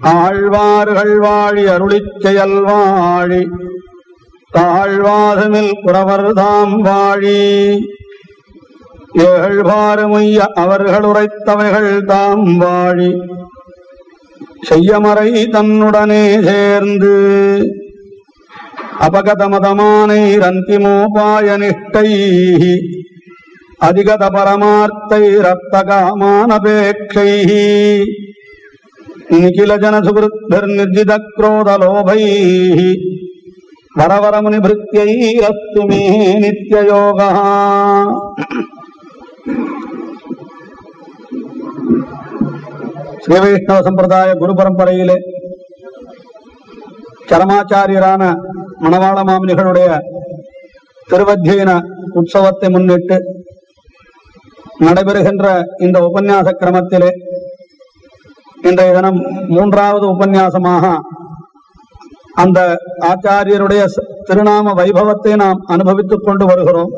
ஆழ்வார்கள் வாழி அருளிச் செயல் வாழி தாழ்வாதமில் புறவர் தாம் வாழி. ஏழ்வாறுமைய அவர்கள் உரைத்தவைகள் தாம் வாழி. செய்யமறை தன்னுடனே சேர்ந்து அபகதமதமானை ரந்திமோபாய நிஷ்டை அதிகத பரமார்த்தை ரத்தகாமானபேட்சை நிகில ஜன சுகிருத்திர்நிர்ஜித குரோதலோபை வரவரமுனி பிருத்தியை அஸ்து மே நித்யயோகா ஸ்ரீ வைஷ்ணவ சம்பிரதாய குரு பரம்பரையிலே சரமாச்சாரியரான மணவாள மாமனிகளுடைய திருவத்தியின உற்சவத்தை முன்னிட்டு நடைபெறுகின்ற இந்த உபன்யாச கிரமத்திலே இன்றைய தினம் மூன்றாவது உபன்யாசமாக அந்த ஆச்சாரியருடைய திருநாம வைபவத்தை நாம் அனுபவித்துக் கொண்டு வருகிறோம்.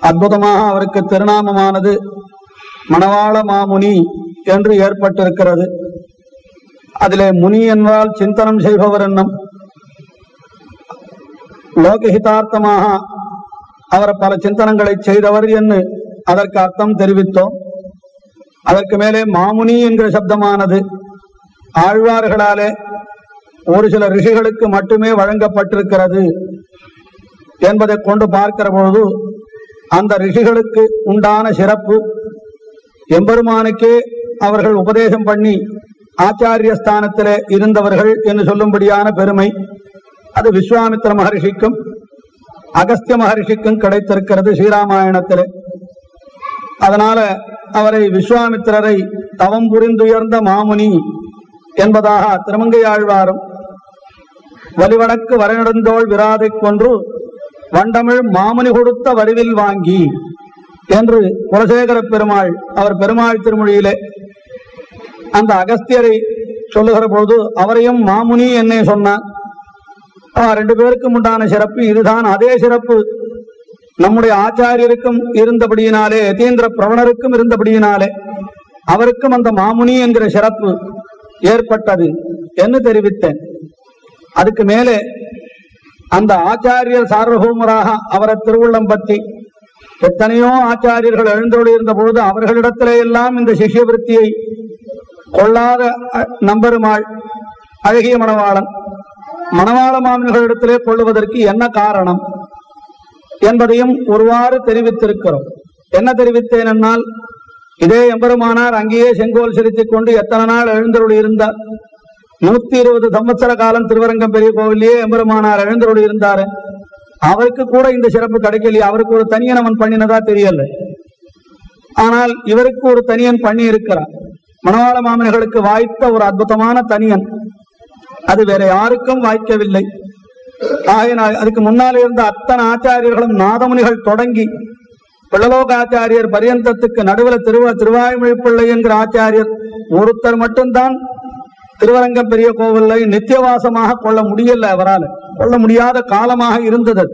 அற்புதமாக அவருக்கு திருநாமமானது மணவாள மாமுனி என்று ஏற்பட்டிருக்கிறது. அதிலே முனி என்றால் சிந்தனம் செய்பவர் என்னும் லோகஹிதார்த்தமாக அவர் பல சிந்தனங்களை செய்தவர் என்று அதற்கு அர்த்தம் தெரிவித்தோம். அதற்கு மேலே மாமுனி என்கிற சப்தமானது. ஆழ்வார்களாலே ஒரு சில ரிஷிகளுக்கு மட்டுமே வழங்கப்பட்டிருக்கிறது என்பதை கொண்டு பார்க்கிற பொழுது அந்த ரிஷிகளுக்கு உண்டான சிறப்பு எம்பெருமானுக்கே அவர்கள் உபதேசம் பண்ணி ஆச்சாரிய ஸ்தானத்தில் இருந்தவர்கள் என்று சொல்லும்படியான பெருமை அது விஸ்வாமித்திர மகர்ஷிக்கும் அகஸ்திய மகர்ஷிக்கும் கிடைத்திருக்கிறது ஸ்ரீராமாயணத்தில். அதனால அவரை விஸ்வாமித்திரரை தவம் புரிந்துயர்ந்த மாமுனி என்பதாக திருமங்கையாழ்வாரும் வலிவடக்கு வரநடந்தோள் விராதைக் கொன்று வண்டமிழ் மாமுனி கொடுத்த வடிவில் வாங்கி என்று குலசேகர பெருமாள் அவர் பெருமாள் திருமொழியிலே அந்த அகஸ்தியரை சொல்லுகிற பொழுது அவரையும் மாமுனி என்னை சொன்னார். ரெண்டு பேருக்கும் உண்டான சிறப்பு இதுதான் அதே சிறப்பு. நம்முடைய ஆச்சாரியருக்கும் இருந்தபடியினாலே யதீந்திர பிரவணருக்கும் இருந்தபடியினாலே அவருக்கும் அந்த மாமுனி என்கிற சிறப்பு ஏற்பட்டது என்று தெரிவித்தேன். அதுக்கு மேலே அந்த ஆச்சாரியர் சார்வபௌமராக அவரை திருவுள்ளம் பற்றி எத்தனையோ ஆச்சாரியர்கள் எழுந்தோடு இருந்த பொழுது அவர்களிடத்திலே எல்லாம் இந்த சிஷ்யவிருத்தியை கொள்ளாத அ- அழகிய மணவாளன் மணவாள மாமன்களிடத்திலே கொள்ளுவதற்கு என்ன காரணம்? என்பதையும் ஒருவாறு தெரிவித்திருக்கிறோம். என்ன தெரிவித்தேன் என்னால் இதே எம்பெருமானார் அங்கேயே செங்கோல் செலுத்திக் கொண்டு எத்தனை நாள் எழுந்தருள் இருந்தார்? நூத்தி இருபது சம்பத்சர காலம் திருவரங்கம் பெரிய கோவிலேயே எம்பெருமானார் எழுந்தருள் இருந்தாரு. அவருக்கு கூட இந்த சிறப்பு கிடைக்கலையே அவருக்கு ஒரு தனியன் பண்ணினதா தெரியல. ஆனால் இவருக்கு ஒரு தனியன் பண்ணி இருக்கிறார் மணவாள மாமன்களுக்கு வாய்த்த ஒரு அற்புதமான தனியன். அது வேற யாருக்கும் வாய்க்கவில்லை. ஆகினால் அதுக்கு முன்னாலே இருந்த அத்தனை ஆச்சாரியர்களும் நாதமுனிகள் தொடங்கி பிள்ளலோக ஆச்சாரியர் பரியந்தத்துக்கு நடுவில் திருவ திருவாய்மொழி பிள்ளை என்கிற ஆச்சாரியர் ஒருத்தர் மட்டும்தான் திருவரங்கம் பெரிய கோவிலை நித்தியவாசமாக கொள்ள முடியல அவரால். கொள்ள முடியாத காலமாக இருந்தது.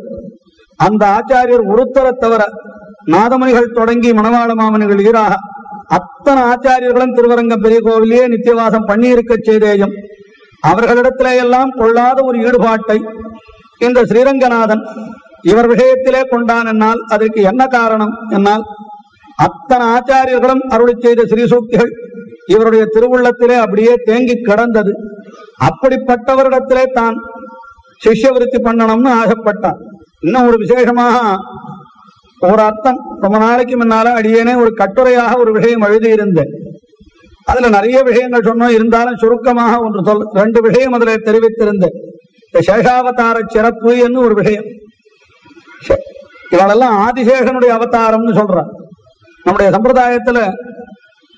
அந்த ஆச்சாரியர் ஒருத்தரை தவிர நாதமணிகள் தொடங்கி மணவாள மாமனிகள் ஈராக அத்தனை ஆச்சாரியர்களும் திருவரங்கம் பெரிய கோவிலேயே நித்தியவாசம் பண்ணி இருக்க செய்தேயும் அவர்களிடத்திலே எல்லாம் கொள்ளாத ஒரு ஈடுபாட்டை இந்த ஸ்ரீரங்கநாதன் இவர் விஷயத்திலே கொண்டான் என்னால் அதற்கு என்ன காரணம் என்னால்? அத்தனை ஆச்சாரியர்களும் அருளி செய்த ஸ்ரீசூக்திகள் இவருடைய திருவுள்ளத்திலே அப்படியே தேங்கி கிடந்தது. அப்படிப்பட்டவரிடத்திலே தான் சிஷ்யவிருத்தி பண்ணணும்னு ஆசைப்பட்டான். இன்னும் ஒரு விசேஷமாக ஒரு அர்த்தம். ரொம்ப நாளைக்கு முன்னால அடியேனே ஒரு கட்டுரையாக ஒரு விஷயம் எழுதியிருந்தேன். அதுல நிறைய விஷயங்கள் சொன்னோம். இருந்தாலும் சுருக்கமாக ஒன்று சொல் ரெண்டு விஷயம் அதுல தெரிவித்திருந்தேன் இந்த சேஷாவதார சிறப்பு என்று ஒரு விஷயம். சே- இவளெல்லாம் ஆதிசேஷனுடைய அவதாரம்னு சொல்றான். நம்முடைய சம்பிரதாயத்துல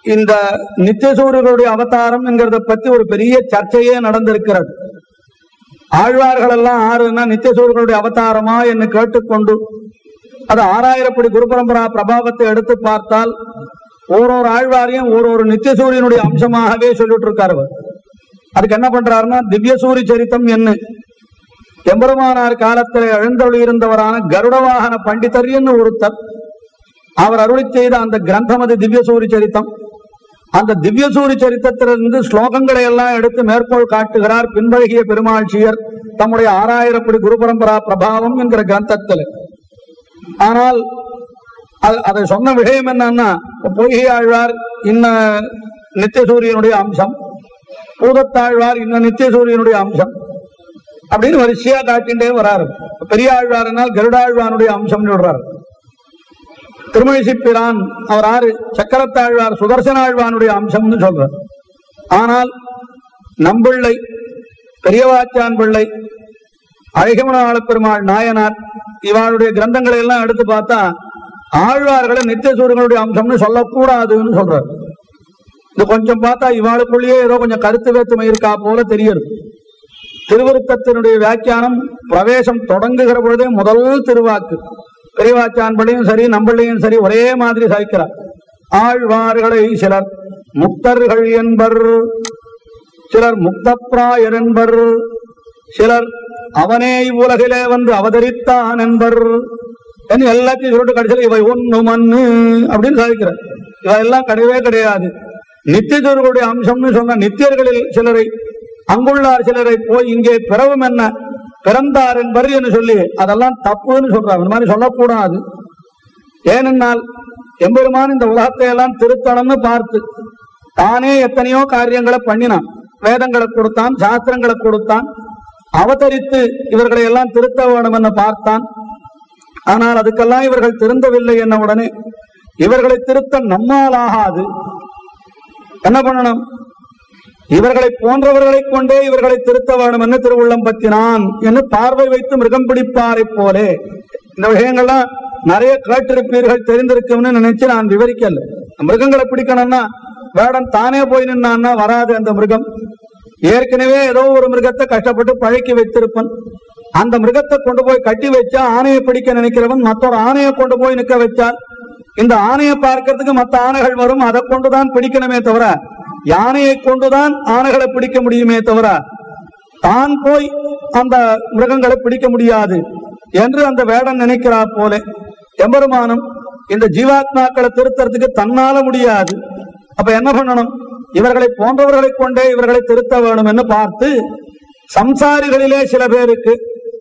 இந்த நித்தியசூரியர்களுடைய அவதாரம் என்கிறத பத்தி ஒரு பெரிய சர்ச்சையே நடந்திருக்கிறது. ஆழ்வார்கள் எல்லாம் ஆறுன்னா நித்தியசூரர்களுடைய அவதாரமா என்று கேட்டுக்கொண்டு அது ஆறாயிரப்படி குரு பரம்பரா பிரபாவத்தை எடுத்து பார்த்தால் ஓரொரு ஆழ்வாரையும் ஒரு ஒரு நித்தியசூரியனுடைய அம்சமாகவே சொல்லிட்டு இருக்காரு அவர். அதுக்கு என்ன பண்றாருன்னா திவ்யசூரி சரித்தம் என்ன? எம்பெருமானார் காலத்தில் எழுந்தொழி இருந்தவரான கருடவாகன பண்டிதர் ஒருத்தர் அவர் அருளி செய்த அந்த கிரந்தம் அது திவ்ய சூரிய சரித்தம். அந்த திவ்ய சூரிய சரித்திரத்திலிருந்து ஸ்லோகங்களை எல்லாம் எடுத்து மேற்கோள் காட்டுகிறார் பின்பழகிய பெருமாட்சியர் தம்முடைய ஆறாயிரப்படி குரு பரம்பரா பிரபாவம் என்கிற கிரந்தத்தில். ஆனால் அது- அதை சொன்ன விஷயம் என்னன்னா இப்ப பொய்கை ஆழ்வார் இன்ன நித்தியசூரியனுடைய அம்சம். பூதத்தாழ்வார் இன்ன நித்தியசூரியனுடைய அம்சம். அப்படின்னு வரிசையா காட்டிண்டே வராரு. இப்ப பெரிய ஆழ்வார்னால் கருடாழ்வானுடைய அம்சம் சொல்றாரு. திருமழிசிப்பிரான் அவர் ஆறு சக்கரத்தாழ்வார் சுதர்சனாழ்வானுடைய அம்சம்னு சொல்றார். ஆனால் நம்பிள்ளை பெரியவாச்சான் பிள்ளை அழகமனாள பெருமாள் நாயனார் இவாளுடைய கிரந்தங்களை எல்லாம் எடுத்து பார்த்தா ஆழ்வார்களை நித்தியசூரியனுடைய அம்சம்னு சொல்லக்கூடாதுன்னு சொல்றாரு. இது கொஞ்சம் பார்த்தா இவாளுக்குள்ளேயே ஏதோ கொஞ்சம் கருத்து வேற்றுமை இருக்கா போல தெரியுது. திருவருத்தத்தினுடைய வியாக்கியானம் பிரவேசம் தொடங்குகிற பொழுதே முதல் திருவாக்கு. பெரியவாச்சான்பள்ளியும் சரி நம்பள்ளியும் சரி ஒரே மாதிரி சாய்க்கிறார். ஆழ்வார்களை சிலர் முக்தர்கள் என்பர் சிலர் முக்தப்ராயர் என்பர் சிலர் அவனே இவ்வுலகிலே வந்து அவதரித்தான் என்பர். என்ன எல்லாத்தையும் சொல்லிட்டு கடைசியில் இவை ஒன்று மண்ணு அப்படின்னு சாதிக்கிறார் இவையெல்லாம் கிடையவே கிடையாது. நித்தியர்களுடைய அம்சம்னு சொன்ன நித்தியர்களில் சிலரை அங்குள்ளார் சிலரை போய் இங்கே பிறவும் என்ன? பிறந்தார் என்பர் என்று சொல்லி அதெல்லாம் தப்புன்னு சொல்றாங்க இந்த மாதிரி சொல்லக்கூடாது. ஏனென்றால் எம்பெருமான் இந்த உலகத்தை எல்லாம் திருத்தணும்னு பார்த்து தானே எத்தனையோ காரியங்களை பண்ணினான். வேதங்களை கொடுத்தான் சாஸ்திரங்களை கொடுத்தான் அவதரித்து இவர்களை எல்லாம் திருத்த வேண்டும் என்று பார்த்தான். ஆனால் அதுக்கெல்லாம் இவர்கள் திருந்தவில்லை என்ன உடனே? இவர்களை திருத்த நம்மால் ஆகாது. என்ன பண்ணணும்? இவர்களை போன்றவர்களை கொண்டே இவர்களை திருத்த வேண்டும் என்று திருவுள்ளம் பத்தினான் என்று பார்வை வைத்து மிருகம் பிடிப்பாரை போலே. இந்த விஷயங்கள்லாம் நிறைய கேட்டிருப்பீர்கள் தெரிந்திருக்கும்னு நினைச்சு நான் விவரிக்கல. மிருகங்களை பிடிக்கணும்னா வேடம் தானே போய் நின்னான்னா வராது அந்த மிருகம். ஏற்கனவே ஏதோ ஒரு மிருகத்தை கஷ்டப்பட்டு பழக்கி வைத்திருப்பன். அந்த மிருகத்தை கொண்டு போய் கட்டி வச்சா ஆணையை பிடிக்க நினைக்கிறவன் மற்றொரு ஆணையை கொண்டு போய் நிக்க வச்சால் இந்த ஆணையை பார்க்கறதுக்கு மற்ற ஆணைகள் வரும். அதை கொண்டுதான் பிடிக்கணுமே தவிர யானையை கொண்டுதான் ஆணைகளை பிடிக்க முடியுமே தவிர தான் போய் அந்த மிருகங்களை பிடிக்க முடியாது என்று அந்த வேடன் நினைக்கிறார் போல. எம்பெருமானும் இந்த ஜீவாத்மாக்களை திருத்தறதுக்கு தன்னால முடியாது. அப்ப என்ன பண்ணணும்? இவர்களை போன்றவர்களை கொண்டே இவர்களை திருத்த வேணும் என்று பார்த்து சம்சாரிகளிலே சில பேருக்கு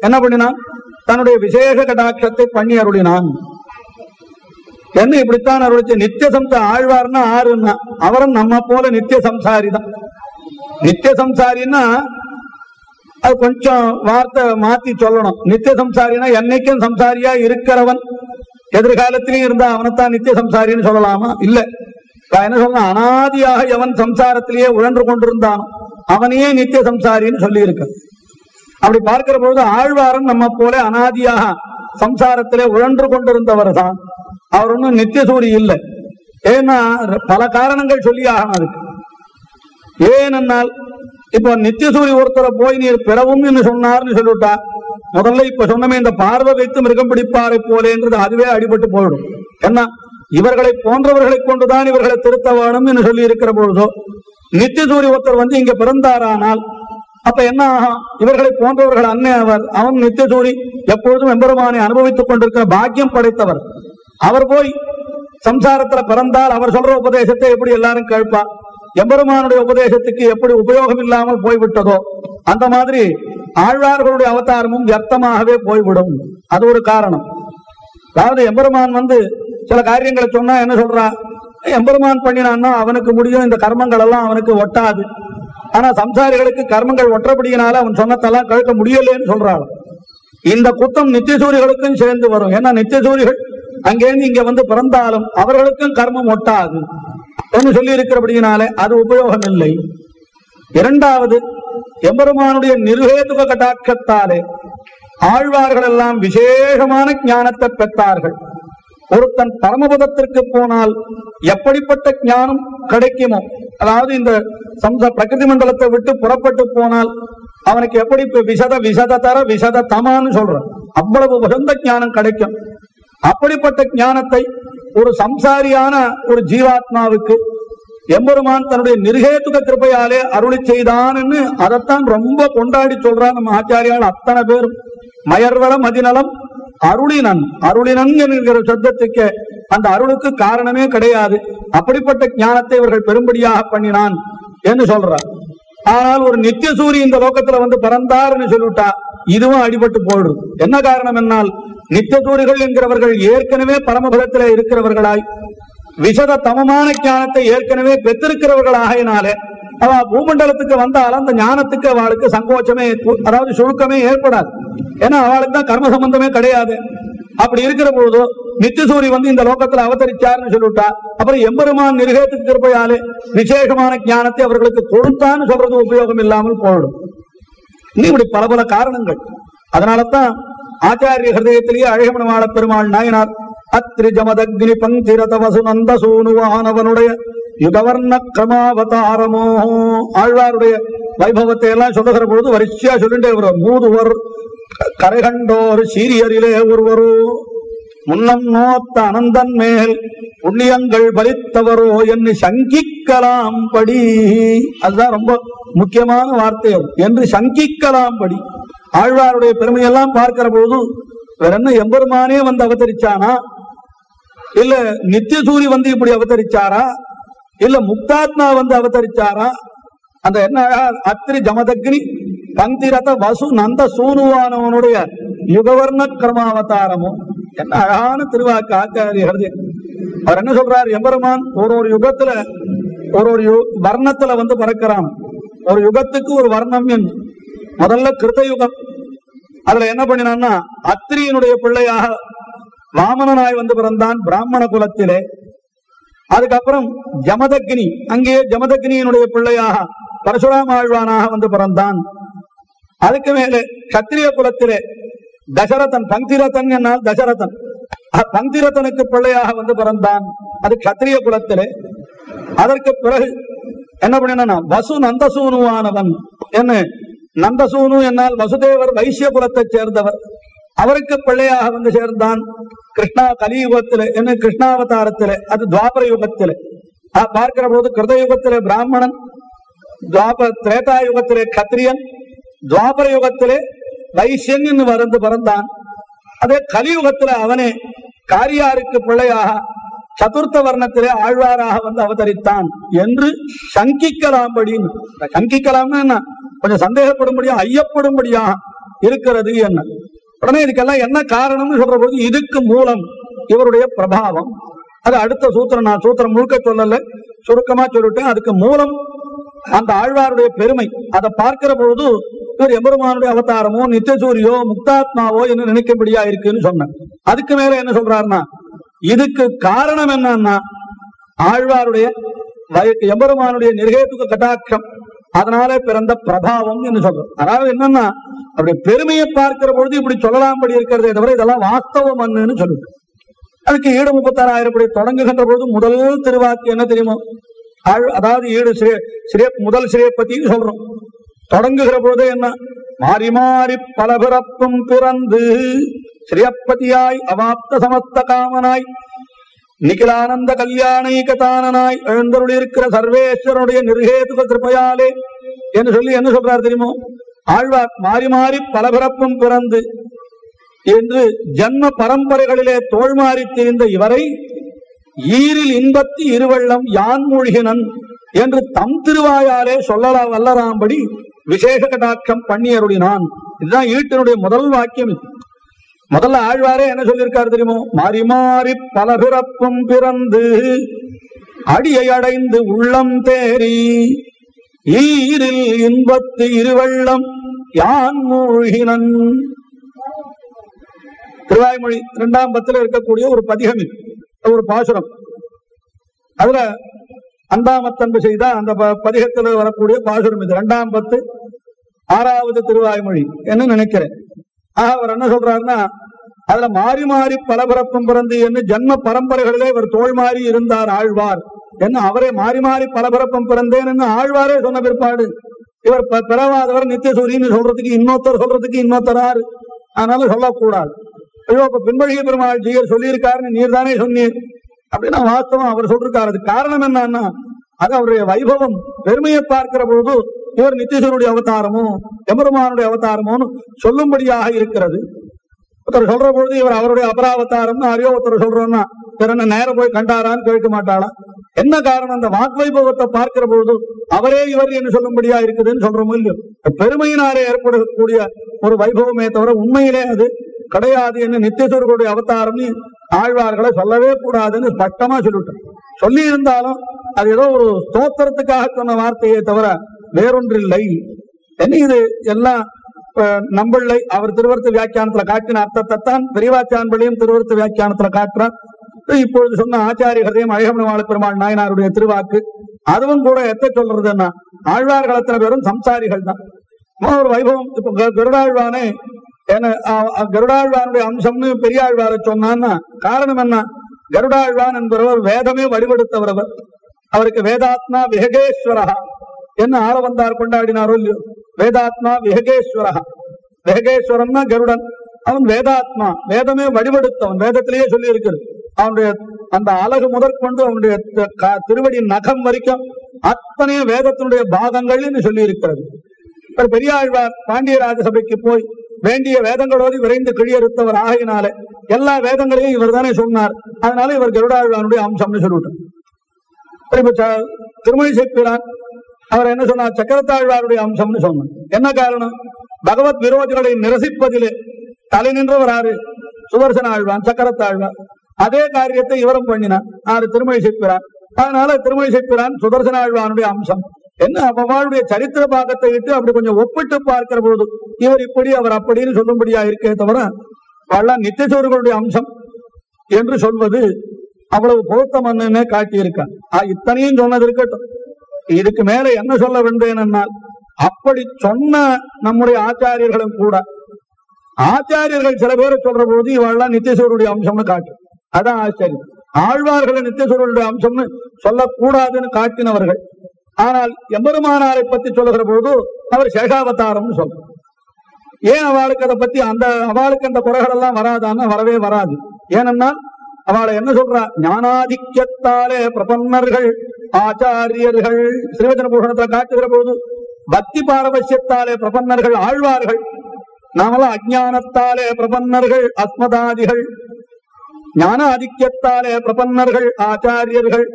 என்ன பண்ணினான்? தன்னுடைய விசேஷ கடாட்சத்தை பண்ணி அருளினான். என்ன இப்படித்தான் அருளிச்சு? நித்திய சம்சா ஆழ்வார்னா ஆறுன்னா அவரும் நம்ம போல நித்திய சம்சாரி தான். நித்திய சம்சாரின்னா அது கொஞ்சம் வார்த்தை மாத்தி சொல்லணும். நித்திய சம்சாரினா என்னைக்கும் சம்சாரியா இருக்கிறவன். எதிர்காலத்திலையும் இருந்தா அவனைத்தான் நித்திய சம்சாரின்னு சொல்லலாமா? இல்ல. நான் என்ன சொல்ல அனாதியாக எவன் சம்சாரத்திலேயே உழன்று கொண்டிருந்தானோ அவனையே நித்திய சம்சாரின்னு சொல்லி இருக்க அப்படி பார்க்கிற பொழுது ஆழ்வாரன் நம்ம போல அனாதியாக சம்சாரத்திலே உழன்று கொண்டிருந்தவர் தான் அவர் ஒன்றும் நித்தியசூரி இல்லை. ஏன்னா பல காரணங்கள் சொல்லி ஆகணும் அதுக்கு. ஏனென்னால் இப்போ நித்தியசூரி ஒருத்தரை போய் நீர் பிறவும் என்று சொன்னார்னு சொல்லிவிட்டா முதல்ல இப்ப சொன்னமே இந்த பார்வை வைத்து மிருகம் பிடிப்பாரை போலேன்றது அதுவே அடிபட்டு போயிடும். என்ன இவர்களை போன்றவர்களை கொண்டுதான் இவர்களை திருத்த வேணும் என்று சொல்லி இருக்கிற பொழுதோ நித்தியசூரி ஒருத்தர் வந்து இங்க பிறந்தாரானால் அப்ப என்ன? ஆகும் இவர்களை போன்றவர்கள் அண்ணன் அவர் அவன் நித்தியசூரி எப்பொழுதும் எம்பெருமானை அனுபவித்துக் கொண்டிருக்கிற பாக்கியம் படைத்தவர். அவர் போய் சம்சாரத்துல பிறந்தால் அவர் சொல்ற உபதேசத்தை எப்படி எல்லாரும் கேட்பா? எம்பெருமானுடைய உபதேசத்துக்கு எப்படி உபயோகம் இல்லாமல் போய்விட்டதோ அந்த மாதிரி ஆழ்வார்களுடைய அவதாரமும் வியர்த்தமாகவே போய்விடும். அது ஒரு காரணம். அதாவது எம்பெருமான் வந்து சில காரியங்களை சொன்னா என்ன சொல்றா? எம்பெருமான் பண்ணினான்னா அவனுக்கு முடியும் இந்த கர்மங்கள் எல்லாம் அவனுக்கு ஒட்டாது. ஆனா சம்சாரிகளுக்கு கர்மங்கள் ஒற்றபடியினால அவன் சொன்னத்தெல்லாம் கேட்க முடியலன்னு சொல்றாள் இந்த குத்தம் நித்தியசூரிகளுக்கும் சேர்ந்து வரும். ஏன்னா நித்தியசூரிகள்? அங்கேருந்து இங்க வந்து பிறந்தாலும் அவர்களுக்கும் கர்மம் ஒட்டாது. என்று சொல்லி இருக்கிறபடியினாலே அது உபயோகம் இல்லை இரண்டாவது எம்பெருமானுடைய நிர்வேதுக கட்டாட்சத்தாலே ஆழ்வார்கள் எல்லாம் விசேஷமான ஞானத்தை பெற்றார்கள். ஒருத்தன் பரமபதத்திற்கு போனால் எப்படிப்பட்ட ஞானம் கிடைக்குமோ அதாவது இந்த சம்ச பிரகிருதி மண்டலத்தை விட்டு புறப்பட்டு போனால் அவனுக்கு எப்படி விசத விசத தர விசத தமான்னு சொல்றான். அவ்வளவு உகந்த ஞானம் கிடைக்கும். அப்படிப்பட்ட ஞானத்தை ஒரு சம்சாரியான ஒரு ஜீவாத்மாவுக்கு எம்பெருமான் தன்னுடைய நிர்ஹேதுக கிருப்பையாலே அருளி செய்தான்னு அதைத்தான் ரொம்ப கொண்டாடி சொல்றான் நம்ம ஆச்சாரியால் அத்தனை பேரும். மயர்வளம் மதிநலம் அருளினன் அருளினன் என்கிற சப்தத்துக்கு அந்த அருளுக்கு காரணமே கிடையாது. அப்படிப்பட்ட ஞானத்தை இவர்கள் பெரும்படியாக பண்ணினான் என்று சொல்றார். ஆனால் ஒரு நித்திய சூரிய இந்த லோகத்துல வந்து பிறந்தார்னு சொல்லிவிட்டா இதுவும் அடிபட்டு போயிடும் என்ன காரணம் என்னால்? நித்திய சூரிகள் என்கிறவர்கள் ஏற்கனவே பரமபதத்திலே இருக்கிறவர்களாய் விசத தமமான ஞானத்தை ஏற்கனவே பெற்றிருக்கிறவர்களாகினாலே அவ பூமண்டலத்துக்கு வந்தாலும் அந்த ஞானத்துக்கு அவளுக்கு சங்கோச்சமே அதாவது சுருக்கமே ஏற்படாது. ஏன்னா அவளுக்கு தான் கர்ம சம்பந்தமே கிடையாது. அப்படி இருக்கிற பொழுது நித்தியசூரி வந்து இந்த லோகத்துல அவதரிச்சார்னு சொல்லிவிட்டா அப்புறம் எம்பெருமான் நிருகத்துக்கு கிருப்பையாலே விசேஷமான ஞானத்தை அவர்களுக்கு கொடுத்தான்னு சொல்றது உபயோகம் இல்லாமல் போயிடும். இன்னும் இப்படி பல பல காரணங்கள். அதனாலதான் ஆச்சாரிய ஹிருதயத்திலேயே அழகமனவாள பெருமாள் நாயனார் அத்ரி ஜமதக்னி பங்கிரத வசுநந்த சூனுவானவனுடைய யுகவர்ண கிரமாவதாரமோ ஆழ்வாருடைய வைபவத்தை எல்லாம் சொல்லுகிற பொழுது வரிசையா சொல்லிட்டே வருவார். மூதுவர் கரைகண்டோர் சீரியரிலே ஒருவரோ முன்னம் நோத்த அனந்தன் மேல் புண்ணியங்கள் பலித்தவரோ என்று சங்கிக்கலாம் படி. அதுதான் ரொம்ப முக்கியமான வார்த்தை என்று சங்கிக்கலாம் படி. ஆழ்வாருடைய பெருமையெல்லாம் பார்க்கிற பொழுது வேற என்ன எம்பெருமானே வந்து அவதரிச்சானா? இல்ல நித்தியசூரி வந்து இப்படி அவதரிச்சாரா? இல்ல முக்தாத்மா வந்து அவதரிச்சாரா? அந்த என்ன? அழகா, அத்திரி ஜமதக்னி பங்கிரத வசு நந்த சூனுவானவனுடைய யுகவர்ண கிரமாவதாரமோ என்ன அழகான திருவாக்கு ஆச்சாரிய அவர் என்ன சொல்றார்? எம்பெருமான் ஒரு ஒரு யுகத்துல ஒரு ஒரு யு- வர்ணத்துல வந்து பிறக்கிறான். ஒரு யுகத்துக்கு ஒரு வர்ணம் என்று முதல்ல கிருத்த யுகம் அதுல என்ன பண்ணினான்னா அத்திரியினுடைய பிள்ளையாக வாமனனாய் வந்து பிறந்தான் பிராமண குலத்திலே. அதுக்கப்புறம் ஜமதக்னி அங்கே ஜமதக்னியினுடைய பிள்ளையாக பரசுராம ஆழ்வானாக வந்து பிறந்தான். அதுக்கு மேலே கத்திரிய குலத்திலே தசரதன் பங்கிரதன் என்னால் தசரதன். பங்கிரதனுக்கு பிள்ளையாக வந்து பிறந்தான். அது கத்திரிய குலத்திலே. அதற்கு பிறகு என்ன பண்ணினா வசு நந்தசூனுவானவன். என்ன? நந்தசூனு என்னால் வசுதேவர் வைசிய குலத்தைச் சேர்ந்தவர். அவருக்கு பிள்ளையாக வந்து சேர்ந்தான். கிருஷ்ணா கலியுகத்தில என்ன கிருஷ்ணாவதாரத்தில அது துவாபர யுகத்தில பார்க்கிற போது கிருத யுகத்திலே பிராமணன் துவாப திரேதா யுகத்திலே கத்திரியன் துவாபர யுகத்திலே வைசியன் என்று வந்து பிறந்தான். அதே கலியுகத்திலே அவனே காரியாருக்கு பிள்ளையாக சதுர்த்த வர்ணத்திலே ஆழ்வாராக வந்து அவதரித்தான் என்று சங்கிக்கலாம்படின்னு. இந்த சங்கிக்கலாம்னா என்ன? கொஞ்சம் சந்தேகப்படும்படியா ஐயப்படும்படியா இருக்கிறது என்ன? உடனே இதுக்கெல்லாம் என்ன காரணம்னு சொல்ற பொழுது இதுக்கு மூலம் இவருடைய பிரபாவம். அது அடுத்த சூத்திரம் நான் சூத்திரம் முழுக்க சொல்லல. சுருக்கமா சொல்லிட்டேன். அதுக்கு மூலம் அந்த ஆழ்வாருடைய பெருமை. அதை பார்க்கிற பொழுது இவர் எம்பெருமானுடைய அவதாரமோ நித்தியசூரியோ முக்தாத்மாவோ என்று நினைக்கும்படியா இருக்குன்னு சொன்னேன் அதுக்கு மேல என்ன சொல்றாருன்னா இதுக்கு காரணம் என்னன்னா ஆழ்வாருடைய எம்பெருமானுடைய நிர்கேதுக கட்டாட்சம். அதனால பிறந்த பிரபாவம் என்று சொல்றோம். அதாவது என்னன்னா அப்படி பெருமையை பார்க்கிற பொழுது இப்படி சொல்லலாம்படி இருக்கிறதே தவிர இதெல்லாம் வாஸ்தவம் அண்ணுன்னு சொல்லுது. அதுக்கு ஈடு முப்பத்தாறாயிரம் படி தொடங்குகின்ற பொழுது முதல் திருவாக்கு என்ன தெரியுமோ? ஆழ்- அதாவது ஈடு சிறிய சிறிய முதல் சிறியப்பத்தின்னு சொல்றோம். தொடங்குகிற பொழுதே என்ன? மாறி மாறி பல பிறப்பும் பிறந்து ஸ்ரீயப்பதியாய் அவாப்த சமஸ்த காமனாய் நிகிலானந்த கல்யாணைகதானனாய் எழுந்தருளியிருக்கிற சர்வேஸ்வரனுடைய நிர்ஹேதுக கிருப்பையாலே என்று சொல்லி என்ன சொல்றார் தெரியுமோ? ஆழ்வார் மாறி மாறி பலபிறப்பும் பிறந்து என்று ஜன்ம பரம்பரைகளிலே தோல்மாறி திரிந்த இவரை ஈரில் இன்பத்தி இருவள்ளம் யான் மூழ்கினன் என்று தம் திருவாயாலே சொல்லலா வல்லராம்படி விசேஷ கடாட்சம் பண்ணியருளினான். இதுதான் ஈட்டினுடைய முதல் வாக்கியம் முதல்ல ஆழ்வாரே என்ன சொல்லியிருக்காரு தெரியுமோ? மாறி மாறி பல பிறப்பும் பிறந்து அடியை அடைந்து உள்ளம் தேறி ஈரில் இன்பத்து இருவள்ளம் யான் மூழ்கினன். திருவாய்மொழி இரண்டாம் பத்துல இருக்கக்கூடிய ஒரு பதிகம் ஒரு பாசுரம். அதுல அந்தாமத்தன்பு செய்த அந்த ப- பதிகத்துல வரக்கூடிய பாசுரம் இது. இரண்டாம் பத்து ஆறாவது திருவாய்மொழி. என்று நினைக்கிறேன்? ஆக அவர் என்ன சொல்றாருன்னா அதுல மாறி மாறி பலபரப்பும் பிறந்து என்று ஜன்ம பரம்பரைகளிலே இவர் தோல் மாறி இருந்தார் ஆழ்வார். என்ன அவரே மாறி மாறி பலபரப்பம் பிறந்தேன் என்று ஆழ்வாரே சொன்ன பிற்பாடு இவர் ப- பிறவாதவர் சூரியன் சொல்றதுக்கு இன்னொருத்தர் சொல்றதுக்கு இன்னொருத்தராரு அதனால சொல்லக்கூடாது. ஐயோ இப்ப பின்பழகிய பெருமாள் ஜீயர் சொல்லியிருக்காருன்னு நீர் தானே சொன்னீர்? அப்படின்னா வாஸ்தவம் அவர் சொல்லிருக்காரு. அது காரணம் என்னன்னா அது அவருடைய வைபவம். பெருமையை பார்க்கிற பொழுது இவர் நித்தியசூருடைய அவதாரமோ எம்பெருமானுடைய அவதாரமும் சொல்லும்படியாக இருக்கிறது. ஒருத்தர் சொல்ற பொழுது இவர் அவருடைய அபராவதாரம்னு அறியோ ஒருத்தர் சொல்றோம்னா என்ன நேரம் போய் கண்டாரான்னு கேட்க மாட்டாளா? என்ன காரணம்? அந்த வாக்வைபவத்தை பார்க்கிற பொழுது அவரே இவர் என்று சொல்லும்படியா இருக்குதுன்னு சொல்றோமோ இல்லையோ? பெருமையினாலே ஏற்படக்கூடிய ஒரு வைபவமே தவிர உண்மையிலே அது கிடையாது என்று நித்தியசூர்களுடைய அவதாரம்னு ஆழ்வார்களை சொல்லவே கூடாதுன்னு ஸ்பஷ்டமா சொல்லிவிட்டோம் சொல்லி இருந்தாலும் அது ஏதோ ஒரு ஸ்தோத்திரத்துக்காக சொன்ன வார்த்தையே தவிர வேறொன்றில்லை. என்ன இது? எல்லாம் நம்மளை அவர் திருவருத்து வியாக்கியானத்துல காட்டின அர்த்தத்தை தான் பெரியவாச்சான்படியும் திருவருத்து வியாக்கியானத்துல காட்டுறார். இப்பொழுது சொன்ன ஆச்சாரிய ஹதயம் அழகமணிவாள பெருமாள் நாயனாருடைய திருவாக்கு அதுவும் கூட எத்த சொல்றதுன்னா ஆழ்வார்களத்தின வெறும் சம்சாரிகள் தான். ஒரு வைபவம் இப்ப க- கருடாழ்வானே என்ன கருடாழ்வானுடைய அம்சம்னு பெரியாழ்வாரை சொன்னான்னா காரணம் என்ன? கருடாழ்வான் என்பவர் வேதமே வழிபடுத்தவர் அவர் அவருக்கு வேதாத்மா விஹகேஸ்வரஹா என்ன ஆள வந்தார் கொண்டாடினாரோ இல்லையோ? வேதாத்மா விஹகேஸ்வரஹா விஹகேஸ்வரன்னா கருடன். அவன் வேதாத்மா. வேதமே வடிவடுத்தவன். வேதத்திலேயே சொல்லி இருக்கிறது அவனுடைய அந்த அழகு முதற்கொண்டு அவனுடைய திருவடி நகம் வரைக்கும் அத்தனை வேதத்தினுடைய பாகங்கள்னு சொல்லி இருக்கிறது இப்ப பெரியாழ்வார் பாண்டியராஜ சபைக்கு போய் வேண்டிய வேதங்களோடு விரைந்து கிழியறுத்தவர் ஆகையினாலே எல்லா வேதங்களையும் இவர் தானே சொன்னார். அதனால இவர் கருடாழ்வானுடைய அம்சம்னு சொல்லிவிட்டார். திருமணி சேர்க்கிறான். அவர் என்ன சொன்னார்? சக்கரத்தாழ்வாருடைய அம்சம்னு சொன்னார். என்ன காரணம்? பகவத் விரோதிகளை நிரசிப்பதிலே தலை நின்றவர் ஆறு சுதர்சன ஆழ்வான் சக்கரத்தாழ்வான். அதே காரியத்தை இவரும் பண்ணினார். ஆறு திருமலை சேர்க்கிறான் அதனால திருமலை சேர்க்கிறான் சுதர்சன ஆழ்வானுடைய அம்சம். என்ன? அவளுடைய சரித்திர பாகத்தை விட்டு அப்படி கொஞ்சம் ஒப்பிட்டு பார்க்கிற பொழுது இவர் இப்படி அவர் அப்படின்னு சொல்லும்படியா இருக்கே தவிர வள்ள நித்தியசோர்களுடைய அம்சம் என்று சொல்வது அவ்வளவு பொருத்தமன்னே காட்டியிருக்கான் ஆ, இத்தனையும் சொன்னது இருக்கட்டும். இதுக்கு மேல என்ன சொல்ல வேண்டேன் என்னால் அப்படி சொன்ன நம்முடைய ஆச்சாரியர்களும் கூட ஆச்சாரியர்கள் சில பேரை சொல்ற போது இவெல்லாம் நித்தியசூருடைய அம்சம்னு காட்டும். அதான் ஆச்சரியம். ஆழ்வார்களை நித்தியசூருடைய அம்சம்னு சொல்லக்கூடாதுன்னு காட்டினவர்கள். ஆனால் எம்பெருமானாரை பத்தி சொல்லுகிற போது அவர் சேஷாவதாரம்னு சொல்ற ஏன் அவளுக்கு அதை பத்தி அந்த அவளுக்கு அந்த குறைகள் எல்லாம் வராதான்னு வரவே வராது. ஏனென்னா அவளை என்ன சொல்றா? ஞானாதிக்கியத்தாலே பிரபன்னர்கள் ஆச்சாரியர்கள் ஸ்ரீவச்சன பூஷணத்துல காட்டுகிற போது பக்தி பாரபட்சத்தாலே பிரபன்னர்கள் ஆழ்வார்கள். நாமெல்லாம் அஜானத்தாலே பிரபன்னர்கள் அஸ்மதாதிகள். ஞான ஆதிக்கத்தாலே பிரபன்னர்கள் ஆச்சாரியர்கள்.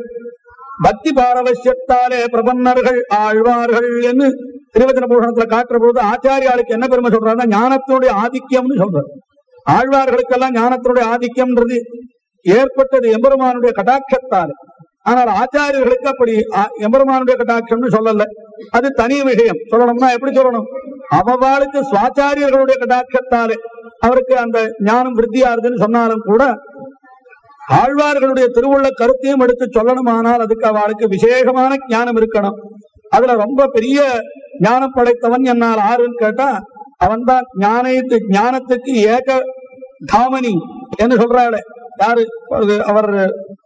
பக்தி பாரவசியத்தாலே பிரபன்னர்கள் ஆழ்வார்கள் என்று திருவச்சன பூஷணத்துல காட்டுற போது ஆச்சாரியாளுக்கு என்ன பெருமை சொல்றாருன்னா ஞானத்தினுடைய ஆதிக்கம்னு சொல்றாரு. ஆழ்வார்களுக்கெல்லாம் ஞானத்தினுடைய ஆதிக்கம்ன்றது ஏற்பட்டது எம்பெருமானுடைய கடாட்சத்தாலே. ஆனால் ஆச்சாரியர்களுக்கு அப்படி ஆ- எம்பெருமானுடைய கட்டாட்சம்னு சொல்லல. அது தனி விஷயம். சொல்லணும்னா எப்படி சொல்லணும்? அவவாளுக்கு சுவாச்சாரியர்களுடைய கட்டாட்சத்தாலே அவருக்கு அந்த ஞானம் விருத்தியாருதுன்னு சொன்னாலும் கூட ஆழ்வார்களுடைய திருவுள்ள கருத்தையும் எடுத்து சொல்லணுமானால் அதுக்கு அவளுக்கு விசேஷமான ஞானம் இருக்கணும். அதுல ரொம்ப பெரிய ஞானம் படைத்தவன் என்னால் ஆறுன்னு கேட்டா அவன்தான் ஞானத்து ஞானத்துக்கு ஏக தாமனி என்று சொல்றாளே. யாரு? அவர்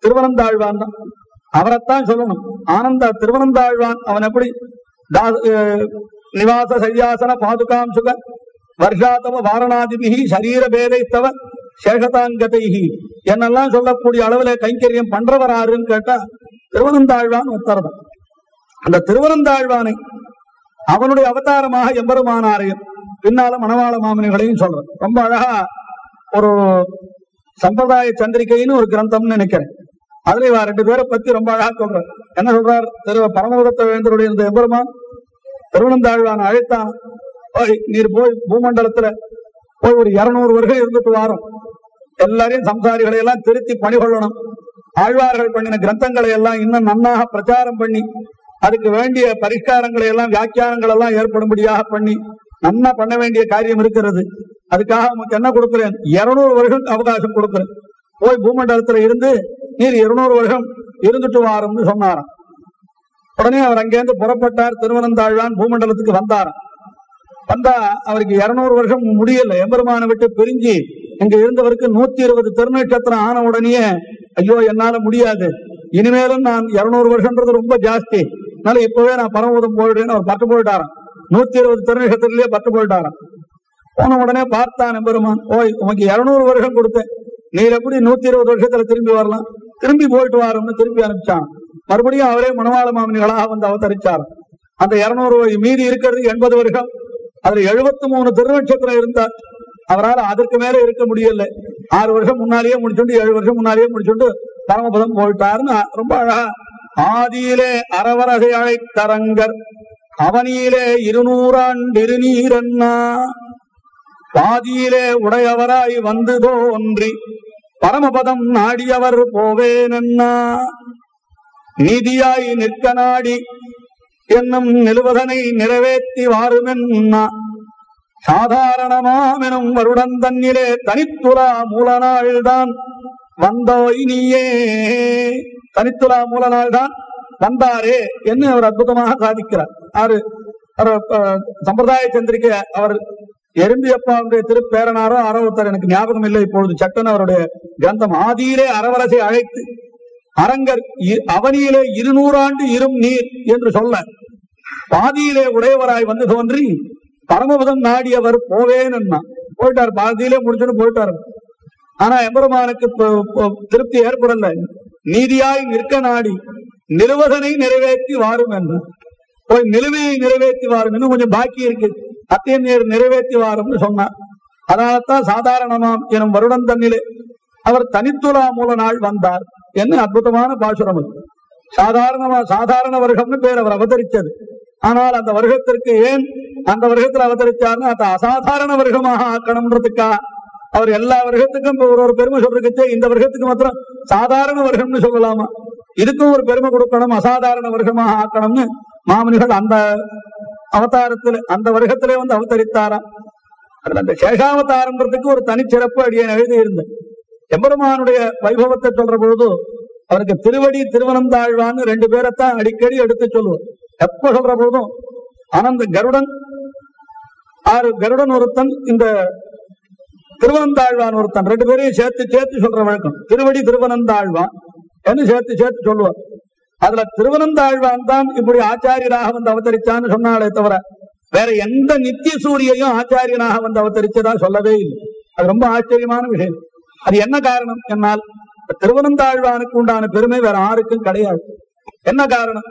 திருவனந்தாழ்வான் தான் அவரைத்தான் சொல்லணும். ஆனந்த திருவனந்தாழ்வான் அவன் எப்படி நிவாச சையாசன பாதுகாம் சுக வர்ஷாதவ வாரணாதிபிகி சரீர பேதைத்தவ சேஷதாங்கதைகி என்னெல்லாம் சொல்லக்கூடிய அளவுல கைங்கரியம் பண்றவர் கேட்டா திருவனந்தாழ்வான் உத்தரதான் அந்த திருவனந்தாழ்வானை அவனுடைய அவதாரமாக எம்பெருமானாரையும் பின்னால மணவாள மாமனிகளையும் சொல்றேன். ரொம்ப அழகா ஒரு சம்பிரதாய சந்திரிகைன்னு ஒரு கிரந்தம்னு நினைக்கிறேன். அதுல இவ ரெண்டு பேரை பத்தி ரொம்ப அழகா சொல்றார். என்ன சொல்றார்? தெருவ பரமபுரத்த வேந்தருடைய இந்த எம்பெருமான் திருவனந்தாழ்வான் அழைத்தான். நீர் போய் பூமண்டலத்துல போய் ஒரு இருநூறு வருஷம் இருந்துட்டு வாரம். எல்லாரையும் சம்சாரிகளை எல்லாம் திருத்தி பணி கொள்ளணும். ஆழ்வார்கள் பண்ணின கிரந்தங்களை எல்லாம் இன்னும் நன்னாக பிரச்சாரம் பண்ணி அதுக்கு வேண்டிய பரிஷ்காரங்களை எல்லாம் வியாக்கியானங்கள் எல்லாம் ஏற்படும்படியாக பண்ணி நன்னா பண்ண வேண்டிய காரியம் இருக்கிறது. அதுக்காக உமக்கு என்ன கொடுக்கிறேன்? இருநூறு வருஷம் அவகாசம் கொடுக்கிறேன். போய் பூமண்டலத்துல இருந்து நீர் இருநூறு வருஷம் இருந்துட்டு வாரும்னு சொன்னாராம். உடனே அவர் அங்கேருந்து புறப்பட்டார் திருவனந்தாழ்வான் பூமண்டலத்துக்கு வந்தாராம் வந்தா அவருக்கு இருநூறு வருஷம் முடியல. எம்பெருமானை விட்டு பிரிஞ்சு இங்க இருந்தவருக்கு நூத்தி இருபது திருநட்சத்திரம் ஆன உடனேயே ஐயோ என்னால முடியாது. இனிமேலும் நான் இருநூறு வருஷம்ன்றது ரொம்ப ஜாஸ்தி. அதனால இப்பவே நான் பரமபதம் போயிடுறேன்னு அவர் பட்டு போயிட்டாராம். நூத்தி இருபது திருநட்சத்திரத்திலேயே பட்டு போயிட்டாராம். போன உடனே பார்த்தான் எம்பெருமான் ஓய் உனக்கு இருநூறு வருஷம் கொடுத்தேன். நீர் எப்படி நூத்தி இருபது வருஷத்துல திரும்பி வரலாம்? திரும்பி போயிட்டு வாரும்னு திரும்பி அனுப்பிச்சான். மறுபடியும் அவரே மணவாள மாமனிகளாக வந்து அவதரிச்சார். அந்த இருநூறு மீதி இருக்கிறது எண்பது வருஷம் அதுல எழுபத்தி மூணு திருநட்சத்திரம் இருந்தார் அவரால் அதற்கு மேல இருக்க முடியல ஆறு வருஷம் முன்னாலேயே முடிச்சுட்டு ஏழு வருஷம் முன்னாலேயே முடிச்சுட்டு பரமபதம் போயிட்டாருன்னு ரொம்ப அழகா ஆதியிலே அறவரகை அழைத்தரங்கர் அவனியிலே இருநூறாண்டிருநீரண்ணா பாதியிலே உடையவராய் வந்து தோன்றி பரமபதம் நாடியவர் போவேனண்ணா நீதியாய் நிற்க நாடி என்னும் நிலுவதனை நிறைவேற்றி வாருமென்னா. சாதாரணமாமெனும் வருடன் தன்னிலே தனித்துலா மூலநாள்தான் வந்தோ இனியே தனித்துலா மூலநாள்தான் வந்தாரே என்று அவர் அற்புதமாக சாதிக்கிறார். ஆறு சம்பிரதாய சந்திரிக்கை அவர் எறும்பியப்பாவுடைய திருப்பேரனாரோ அறவுத்தர் எனக்கு ஞாபகம் இல்லை. இப்பொழுது சட்டன் அவருடைய கிரந்தம். ஆதியிலே அறவரசை அழைத்து அரங்கர் இ- அவனியிலே இருநூறாண்டு இரும் நீர் என்று சொல்ல பாதியிலே உடையவராய் வந்து தோன்றி பரமபதம் நாடியவர் போவேன்னா போயிட்டார். பாதியிலே முடிச்சுட்டு போயிட்டார். ஆனா எம்பெருமானுக்கு திருப்தி ஏற்படல. நீதியாய் நிற்க நாடி நிலுவதனை நிறைவேற்றி வாரும் என்று. போய் நிலுவையை நிறைவேற்றி வாரும். இன்னும் கொஞ்சம் பாக்கி இருக்கு. அத்தையும் நீர் நிறைவேற்றி வாரும்னு சொன்னார். அதனால்தான் சாதாரணமாம் எனும் வருடம் தன்னிலே அவர் தனித்துலா மூல நாள் வந்தார். என்ன அற்புதமான பாசுரம் அது. சாதாரணமா சாதாரண வருஷம்னு பேர் அவர் அவதரித்தது. ஆனால் அந்த வருஷத்திற்கு ஏன் அந்த வருகத்தில் அவதரிச்சார்னு அந்த அசாதாரண வருஷமாக ஆக்கணும்ன்றதுக்கா? அவர் எல்லா வருஷத்துக்கும் ஒரு ஒரு பெருமை சொல்றதுக்கு இந்த வருஷத்துக்கு மாத்திரம் சாதாரண வருஷம்னு சொல்லலாமா? இதுக்கும் ஒரு பெருமை கொடுக்கணும் அசாதாரண வருஷமாக ஆக்கணும்னு மாமனிகள் அந்த அவதாரத்துல அந்த வருஷத்திலே வந்து அவதரித்தாராம். அதுல அந்த சேஷாவதாரன்றதுக்கு ஒரு தனிச்சிறப்பு அடியேன் எழுதி இருந்தேன் எம்பெருமானுடைய வைபவத்தை சொல்ற பொழுது அவருக்கு திருவடி திருவனந்தாழ்வான்னு ரெண்டு பேரைத்தான் அடிக்கடி எடுத்து சொல்லுவோம். எப்ப சொல்ற பொழுதும் ஆனந்த கருடன் ஆறு கருடன் ஒருத்தன் இந்த திருவனந்தாழ்வான் ஒருத்தன் ரெண்டு பேரையும் சேர்த்து சேர்த்து சொல்ற வழக்கம். திருவடி திருவனந்தாழ்வான் என்று சேர்த்து சேர்த்து சொல்லுவார்? அதுல திருவனந்தாழ்வான் தான் இப்படி ஆச்சாரியராக வந்து அவதரிச்சான்னு சொன்னாலே தவிர வேற எந்த நித்திய சூரியையும் ஆச்சாரியனாக வந்து அவதரிச்சதா சொல்லவே இல்லை. அது ரொம்ப ஆச்சரியமான விஷயம். அது என்ன காரணம் என்னால்? திருவனந்தாழ்வானுக்கு உண்டான பெருமை வேற யாருக்கும் கிடையாது. என்ன காரணம்?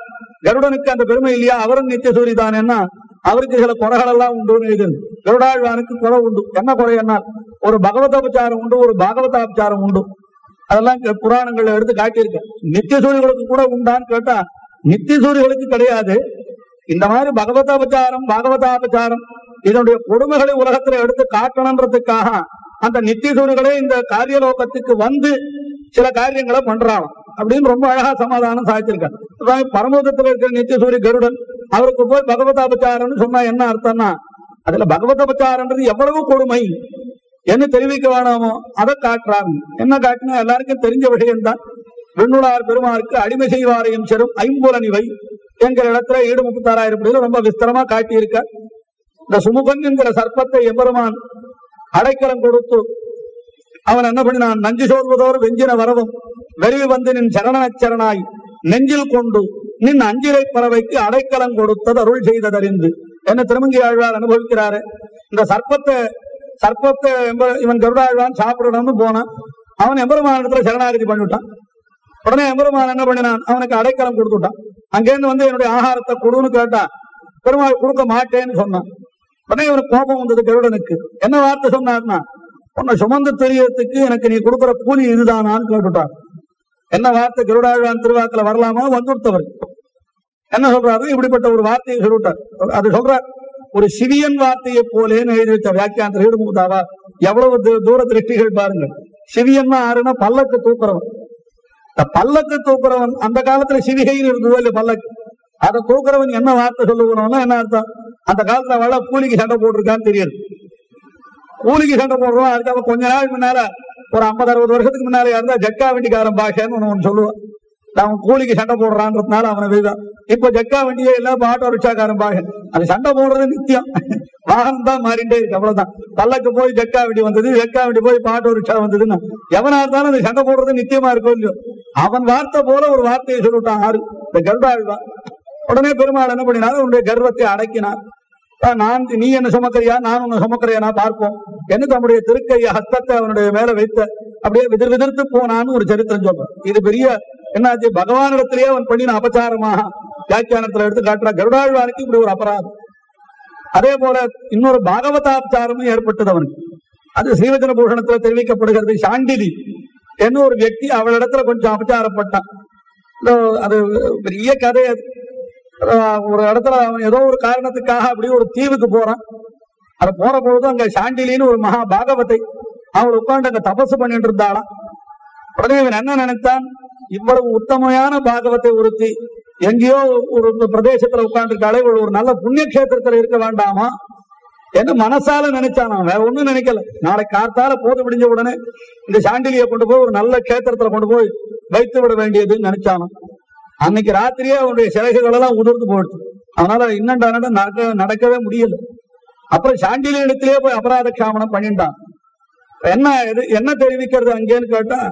கருடனுக்கு அந்த பெருமை இல்லையா? அவரும் நித்திய சூரி தானேன்னா அவருக்கு சில குறைகள் எல்லாம் உண்டு இது கருடாழ்வானுக்கு குறை உண்டு. என்ன குறை என்னால்? ஒரு பகவதோபச்சாரம் உண்டு ஒரு பாகவதாபச்சாரம் உண்டு. அதெல்லாம் இங்க புராணங்கள்ல எடுத்து காட்டியிருக்கேன் நித்திய சூரியர்களுக்கு கூட உண்டான்னு கேட்டா நித்திய சூரியர்களுக்கு கிடையாது. இந்த மாதிரி பகவதாபச்சாரம் பாகவதாபச்சாரம் இதனுடைய கொடுமைகளை உலகத்துல எடுத்து காட்டணுன்றதுக்காக அந்த நித்திய சூரியர்களே இந்த காரியலோகத்துக்கு வந்து சில காரியங்களை பண்றாங்க அப்படின்னு ரொம்ப அழகா சமாதானம் சாதிச்சிருக்காரு அதாவது பரமோதத்துல இருக்கிற நித்திய சூரிய கருடன் அவருக்கு போய் பகவதாபச்சாரம்னு சொன்னா என்ன அர்த்தம்னா அதுல பகவதாபச்சாரன்றது எவ்வளவு கொடுமை. என்ன தெரிவிக்க வேணாமோ அதை காட்டுறாங்க. என்ன காட்டினா எல்லாருக்கும் தெரிஞ்ச விஷயம்தான். விண்ணுளார் பெருமாளுக்கு அடிமை செய்வாரையும் செரும் ஐம்புலனிவை என்கிற இடத்துல ஈடு முப்பத்தாறாயிரம் ரொம்ப விஸ்தரமா காட்டியிருக்க. இந்த சுமுகன் என்கிற சர்ப்பத்தை எம்பெருமான் அடைக்கலம் கொடுத்து அவன் என்ன பண்ணினான்? நஞ்சு சோர்வதோர் வெஞ்சின வரவும் வெறிவு வந்து நின் சரணச்சரணாய் நெஞ்சில் கொண்டு நின் அஞ்சிலை பறவைக்கு அடைக்கலம் கொடுத்தது அருள் செய்ததறிந்து. என்ன திருமங்கி ஆழ்வார் அனுபவிக்கிறாரு? இந்த சர்ப்பத்தை சர்ப்பத்தை எம்ப- இவன் கருடாழ்வான் சாப்பிடணும்னு போனான். அவன் எம்பெருமானிடத்துல சரணாகதி பண்ணிவிட்டான். உடனே எம்பெருமான் என்ன பண்ணினான்? அவனுக்கு அடைக்கலம் கொடுத்துட்டான். அங்கேருந்து வந்து என்னுடைய ஆகாரத்தை கொடுன்னு கேட்டான். பெருமாள் கொடுக்க மாட்டேன்னு சொன்னான். உடனே இவனுக்கு கோபம் வந்தது கருடனுக்கு. என்ன வார்த்தை சொன்னார்னா உன்னை சுமந்து தெரியறதுக்கு எனக்கு நீ கொடுக்குற கூலி இதுதானான்னு கேட்டுட்டான். என்ன வார்த்தை கருடாழ்வான் திருவாக்குல வரலாமா? வந்துடுத்தவர் என்ன சொல்றாரு? இப்படிப்பட்ட ஒரு வார்த்தையை சொல்லிவிட்டார். அது சொல்றார் ஒரு சிவியன் வார்த்தையை போலேன்னு எழுதி வச்ச வியாக்கியாந்த ஈடுமுகதாவா எவ்வளவு தூ- தூர திருஷ்டிகள் பாருங்க சிவியன்னா ஆறுனா பல்லக்கு தூக்குறவன். இந்த பல்லக்கு தூக்குறவன் அந்த காலத்துல சிவிகைன்னு இருந்ததோ இல்ல பல்லக்கு? அதை தூக்குறவன் என்ன வார்த்தை சொல்லுகிறோம்னா என்ன அர்த்தம்? அந்த காலத்துல வள கூலிக்கு சண்டை போட்டிருக்கான்னு தெரியாது. கூலிக்கு சண்டை போடுறோம் அதுக்காக கொஞ்ச நாள் முன்னால ஒரு ஐம்பது அறுபது வருஷத்துக்கு முன்னால இருந்தா ஜக்கா வண்டிக்காரன் பாஷைன்னு ஒன்று ஒண்ணு சொல்லுவான். அவன் கூலிக்கு சண்டை போடுறான்றதுனால அவனை விதம் இப்ப ஜக்கா வண்டியே எல்லாம் பாட்டோ ஆட்டோ ரிக்ஷாக்காரன் பாகன் அது சண்டை போடுறது நித்தியம். வாகனம் தான் மாறிட்டே இருக்கு அவ்வளவுதான். பல்லக்கு போய் ஜக்கா வண்டி வந்தது ஜக்கா வண்டி போய் பாட்டோ ஆட்டோ ரிக்ஷா வந்ததுன்னு. எவனா இருந்தாலும் அந்த சண்டை போடுறது நித்தியமா இருக்கும் இல்லையோ. அவன் வார்த்தை போல ஒரு வார்த்தையை சொல்லிவிட்டான் ஆறு. இந்த கருடாழ்வான் உடனே பெருமாள் என்ன பண்ணினாலும் உன்னுடைய கர்வத்தை அடக்கினான் நான் நீ என்ன சுமக்கறியா? நான் உன்னை சுமக்கறியா பார்ப்போம். என்று தம்முடைய திருக்கைய ஹஸ்தத்தை அவனுடைய மேல வைத்த? அப்படியே விதிர் விதிர்த்து போனான்னு ஒரு சரித்திரம் சொல்றேன். இது பெரிய என்னாச்சு? பகவானிடத்திலேயே அவன் பண்ணின அபச்சாரமாக வியாக்கியானத்துல எடுத்து காட்டுற கருடாழ்வானுக்கு இப்படி ஒரு அபராதம். அதே போல இன்னொரு பாகவதாபச்சாரமும் ஏற்பட்டது அவனுக்கு. அது ஸ்ரீவச்சன பூஷணத்துல தெரிவிக்கப்படுகிறது சாண்டிலி என்ன ஒரு வியக்தி அவளிடத்துல கொஞ்சம் அபச்சாரப்பட்டான் அது பெரிய கதை அது. ஒரு இடத்துல அவன் ஏதோ ஒரு காரணத்துக்காக அப்படியே ஒரு தீவுக்கு போறான். அது போற பொழுது அங்க சாண்டிலின்னு ஒரு மகா பாகவத்தை அவள் உட்காந்து அங்க தபசு பண்ணிட்டு இருந்தாளாம். உடனே இவன் என்ன நினைத்தான்? இவ்வளவு உத்தமையான பாகவத்தை ஒருத்தி எங்கேயோ ஒரு பிரதேசத்துல உட்காந்துருக்காளே ஒரு நல்ல புண்ணிய கஷேத்திரத்துல இருக்க வேண்டாமா? என்று மனசால நினைச்சான் வேற ஒண்ணும் நினைக்கல. நாளை காத்தால போது முடிஞ்ச உடனே இந்த சாண்டிலியை கொண்டு போய் ஒரு நல்ல கஷேத்திரத்துல கொண்டு போய் வைத்து விட வேண்டியதுன்னு நினைச்சானோ? அன்னைக்கு ராத்திரியே அவனுடைய சிலைகள் எல்லாம் உதிர்ந்து போயிடுச்சு. அதனால இன்னண்டா நடக்க நடக்கவே முடியல. அப்புறம் சாண்டிலி இடத்திலேயே போய் அபராத காமனம் பண்ணிட்டான். என்ன இது? என்ன தெரிவிக்கிறது அங்கேன்னு கேட்டா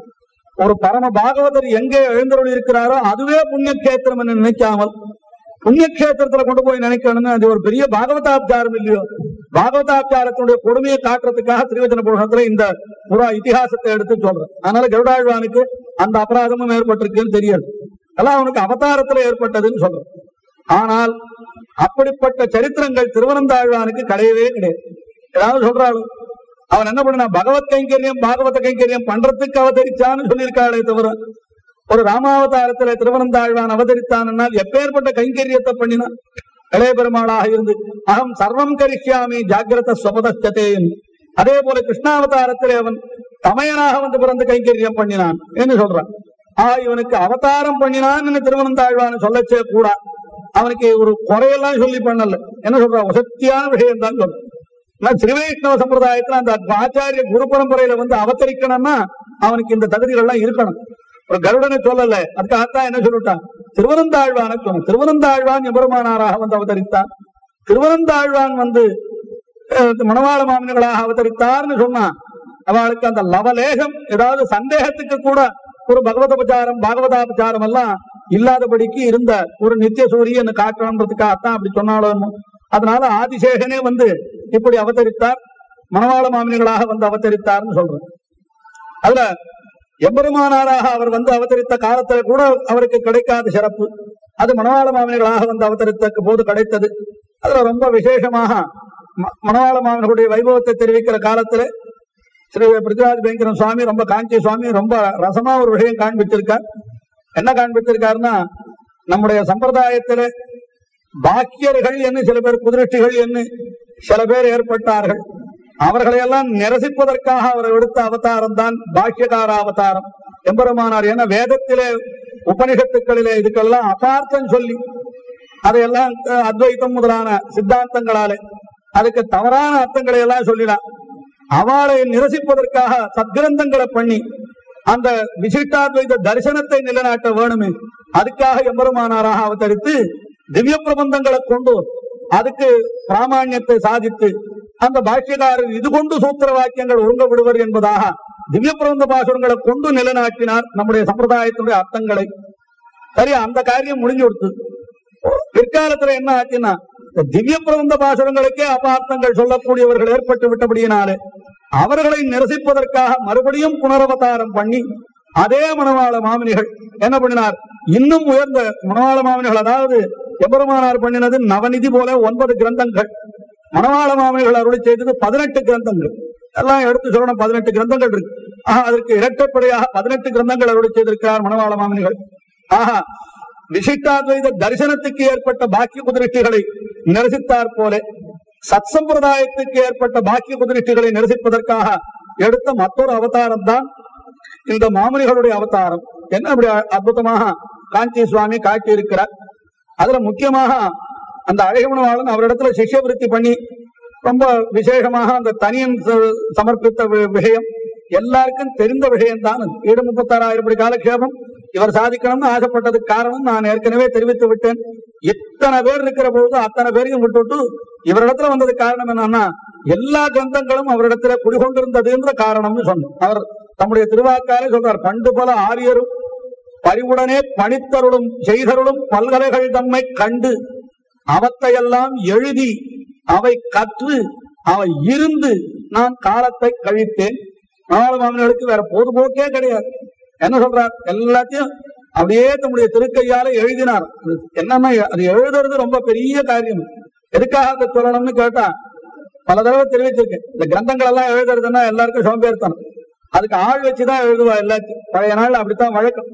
ஒரு பரம பாகவதர் எங்கே எழுந்தருள் இருக்கிறாரோ அதுவே புண்ணிய கேத்திரம் என்று நினைக்காமல் புண்ணிய கேத்திரத்துல கொண்டு போய் நினைக்கணும்னு அது ஒரு பெரிய பாகவதாப்தாரம் இல்லையோ? பாகவதாப்சாரத்தினுடைய கொடுமையை காட்டுறதுக்காக திருவச்சன புராணத்துல இந்த புறா இதிகாசத்தை எடுத்து சொல்றேன். அதனால கருடாழ்வானுக்கு அந்த அபராதமும் ஏற்பட்டிருக்குன்னு தெரியாது. அதெல்லாம் அவனுக்கு அவதாரத்துல ஏற்பட்டதுன்னு சொல்றேன். ஆனால் அப்படிப்பட்ட சரித்திரங்கள் திருவனந்தாழ்வானுக்கு கிடையவே கிடையாது. ஏதாவது சொல்றாலும் அவன் என்ன பண்ண பகவத் கைங்கரியம் பாகவத கைங்கரியம் பண்றதுக்கு அவதரிச்சான்னு சொல்லியிருக்காளே தவிர ஒரு ராமாவதாரத்துல திருவனந்தாழ்வான் அவதரித்தானால் எப்பேற்பட்ட கைங்கரியத்தை பண்ணினான் இளைய பெருமாளாக இருந்து அகம் சர்வம் கரிஷ்யாமி ஜாகிரத ஸ்வபதச்சதேன் அதே போல கிருஷ்ணாவதாரத்திலே அவன் தமையனாக வந்து பிறந்து கைங்கரியம் பண்ணினான் என்று சொல்றான். ஆ இவனுக்கு அவதாரம் பண்ணினான் திருவனந்தாழ்வான் சொல்லச்சே கூடா அவனுக்கு ஒரு குறையெல்லாம் சொல்லி பண்ணல. என்ன சொல்றான்? வசத்தியான விஷயம் தான் சொல்றான். ஆனா திருவைஷ்ணவ சம்பிரதாயத்துல அந்த ஆச்சாரிய குரு பரம்பரையில வந்து அவதரிக்கணும்னா அவனுக்கு இந்த தகுதிகள் எல்லாம் இருக்கணும். ஒரு கருடனை சொல்லல. அதுக்காகத்தான் என்ன சொல்லிட்டான்? திருவனந்தாழ்வான சொன்ன திருவனந்தாழ்வான் எபெருமானாராக வந்து அவதரித்தான். திருவனந்தாழ்வான் வந்து மணவாள மாமன்களாக அவதரித்தார்னு சொன்னான். அவளுக்கு அந்த லவலேகம் ஏதாவது சந்தேகத்துக்கு கூட ஒரு பகவதபச்சாரம் பாகவதாபச்சாரம் எல்லாம் இல்லாதபடிக்கு இருந்த ஒரு நித்திய சூரியன் காட்டணுன்றதுக்காகத்தான் அப்படி சொன்னாலும் அதனால ஆதிசேகனே வந்து இப்படி அவதரித்தார்? மணவாள மாமினிகளாக வந்து அவதரித்தார்னு சொல்றேன். அதுல எம்பெருமானாராக அவர் வந்து அவதரித்த காலத்துல கூட அவருக்கு கிடைக்காத சிறப்பு. அது மணவாள மாமினிகளாக வந்து அவதரித்த போது கிடைத்தது. அதுல ரொம்ப விசேஷமாக ம- மணவாள மாமனுடைய வைபவத்தை தெரிவிக்கிற காலத்துல ஸ்ரீ பிருத்திராஜ் பயங்கரம் சுவாமி ரொம்ப காஞ்சி சுவாமி ரொம்ப ரசமா ஒரு விஷயம் காண்பிச்சிருக்கார். என்ன காண்பிச்சிருக்காருன்னா நம்முடைய சம்பிரதாயத்தில பாக்கியர்கள் என்று சில பேர் குதிரட்டிகள் என்று சில பேர் ஏற்பட்டார்கள். அவர்களையெல்லாம் நிரசிப்பதற்காக அவர் எடுத்த அவதாரம் தான் பாக்கியகார அவதாரம் எம்பெருமானார் என வேதத்திலே உபனிஷத்துக்களிலே இதுக்கெல்லாம் அபார்த்தம் சொல்லி அதையெல்லாம் அத்வைத்தம் முதலான சித்தாந்தங்களாலே அதுக்கு தவறான அர்த்தங்களை எல்லாம் சொல்லினார். அவளை நிரசிப்பதற்காக சத்கிரந்தங்களை பண்ணி அந்த விசிஷ்டாத்வைத தரிசனத்தை நிலைநாட்ட வேணுமே அதுக்காக எம்பெருமானாராக அவதரித்து திவ்ய பிரபந்தங்களை கொண்டு அதுக்கு பிராமாண்யத்தை சாதித்து அந்த பாஷ்யக்காரர் இது கொண்டு சூத்திர வாக்கியங்கள் ஒழுங்க விடுவர் என்பதாக திவ்ய பிரபந்த பாசுரங்களை கொண்டு நிலைநாட்டினார் நம்முடைய சம்பிரதாயத்தினுடைய அர்த்தங்களை. சரி அந்த காரியம் முடிஞ்சு கொடுத்து. பிற்காலத்துல என்ன ஆச்சுன்னா இந்த திவ்ய பிரபந்த பாசுரங்களுக்கே அபார்த்தங்கள் சொல்லக்கூடியவர்கள் ஏற்பட்டு விட்டபடியினாலே அவர்களை நிரசிப்பதற்காக மறுபடியும் புனரவதாரம் பண்ணி அதே மணவாள மாமினிகள் என்ன பண்ணினார்? இன்னும் உயர்ந்த மணவாள மாமினிகள் அதாவது எம்பெருமானார் பண்ணினது நவநிதி போல ஒன்பது கிரந்தங்கள். மணவாள மாமனிகள் அருளை செய்தது பதினெட்டு கிரந்தங்கள். எல்லாம் எடுத்து சொல்லணும் பதினெட்டு கிரந்தங்கள் இருக்கு. ஆஹா அதற்கு இரட்டைப்படையாக பதினெட்டு கிரந்தங்கள் அருளை செய்திருக்கிறார் மணவாள மாமனிகள் ஆஹா விசிஷ்டாத்வைத தரிசனத்துக்கு ஏற்பட்ட பாக்கிய குதிரட்டிகளை நிரசித்தார் போல சத் சம்பிரதாயத்துக்கு ஏற்பட்ட பாக்கிய குதிரட்டிகளை நிரசிப்பதற்காக எடுத்த மற்றொரு அவதாரம் தான் இந்த மாமனிகளுடைய அவதாரம். என்ன அப்படி அற்புதமாக காஞ்சி சுவாமி காட்டி இருக்கிறார் அதுல முக்கியமாக அந்த அழகமனவாளன் அவரிடத்துல சிஷ்யவிருத்தி பண்ணி ரொம்ப விசேஷமாக அந்த தனியன் ச- சமர்ப்பித்த வி- விஷயம் எல்லாருக்கும் தெரிந்த விஷயம் தான் ஈடு முப்பத்தாறாயிரம் படி காலக்ஷேபம். இவர் சாதிக்கணும்னு ஆசைப்பட்டதுக்கு காரணம் நான் ஏற்கனவே தெரிவித்து விட்டேன். இத்தனை பேர் இருக்கிற பொழுது அத்தனை பேரையும் விட்டுட்டு இவரிடத்துல வந்தது காரணம் என்னன்னா எல்லா கிரந்தங்களும் அவரிடத்துல குடிகொண்டிருந்ததுன்ற காரணம்னு சொன்னோம். அவர் தம்முடைய திருவாக்காரே சொல்றார் பண்டு பல ஆரியரும் பரிவுடனே பணித்தருளும் செய்தருளும் பல்கலைகள் தம்மை கண்டு அவத்தையெல்லாம் எழுதி அவை கற்று அவை இருந்து நான் காலத்தை கழித்தேன். நாலு வேற பொதுபோக்கே கிடையாது. என்ன சொல்றார்? எல்லாத்தையும் அப்படியே தம்முடைய திருக்கையால எழுதினார். என்னன்னா அது எழுதுறது ரொம்ப பெரிய காரியம். எதுக்காக அதை சொல்லணும்னு கேட்டா பல தடவை தெரிவிச்சிருக்கேன். இந்த கிரந்தங்கள் எல்லாம் எழுதுறதுன்னா எல்லாருக்கும் சோம்பேறித்தனம். அதுக்கு ஆள் வச்சுதான் எழுதுவா எல்லாத்தையும். பழைய நாள் அப்படித்தான் வழக்கம்.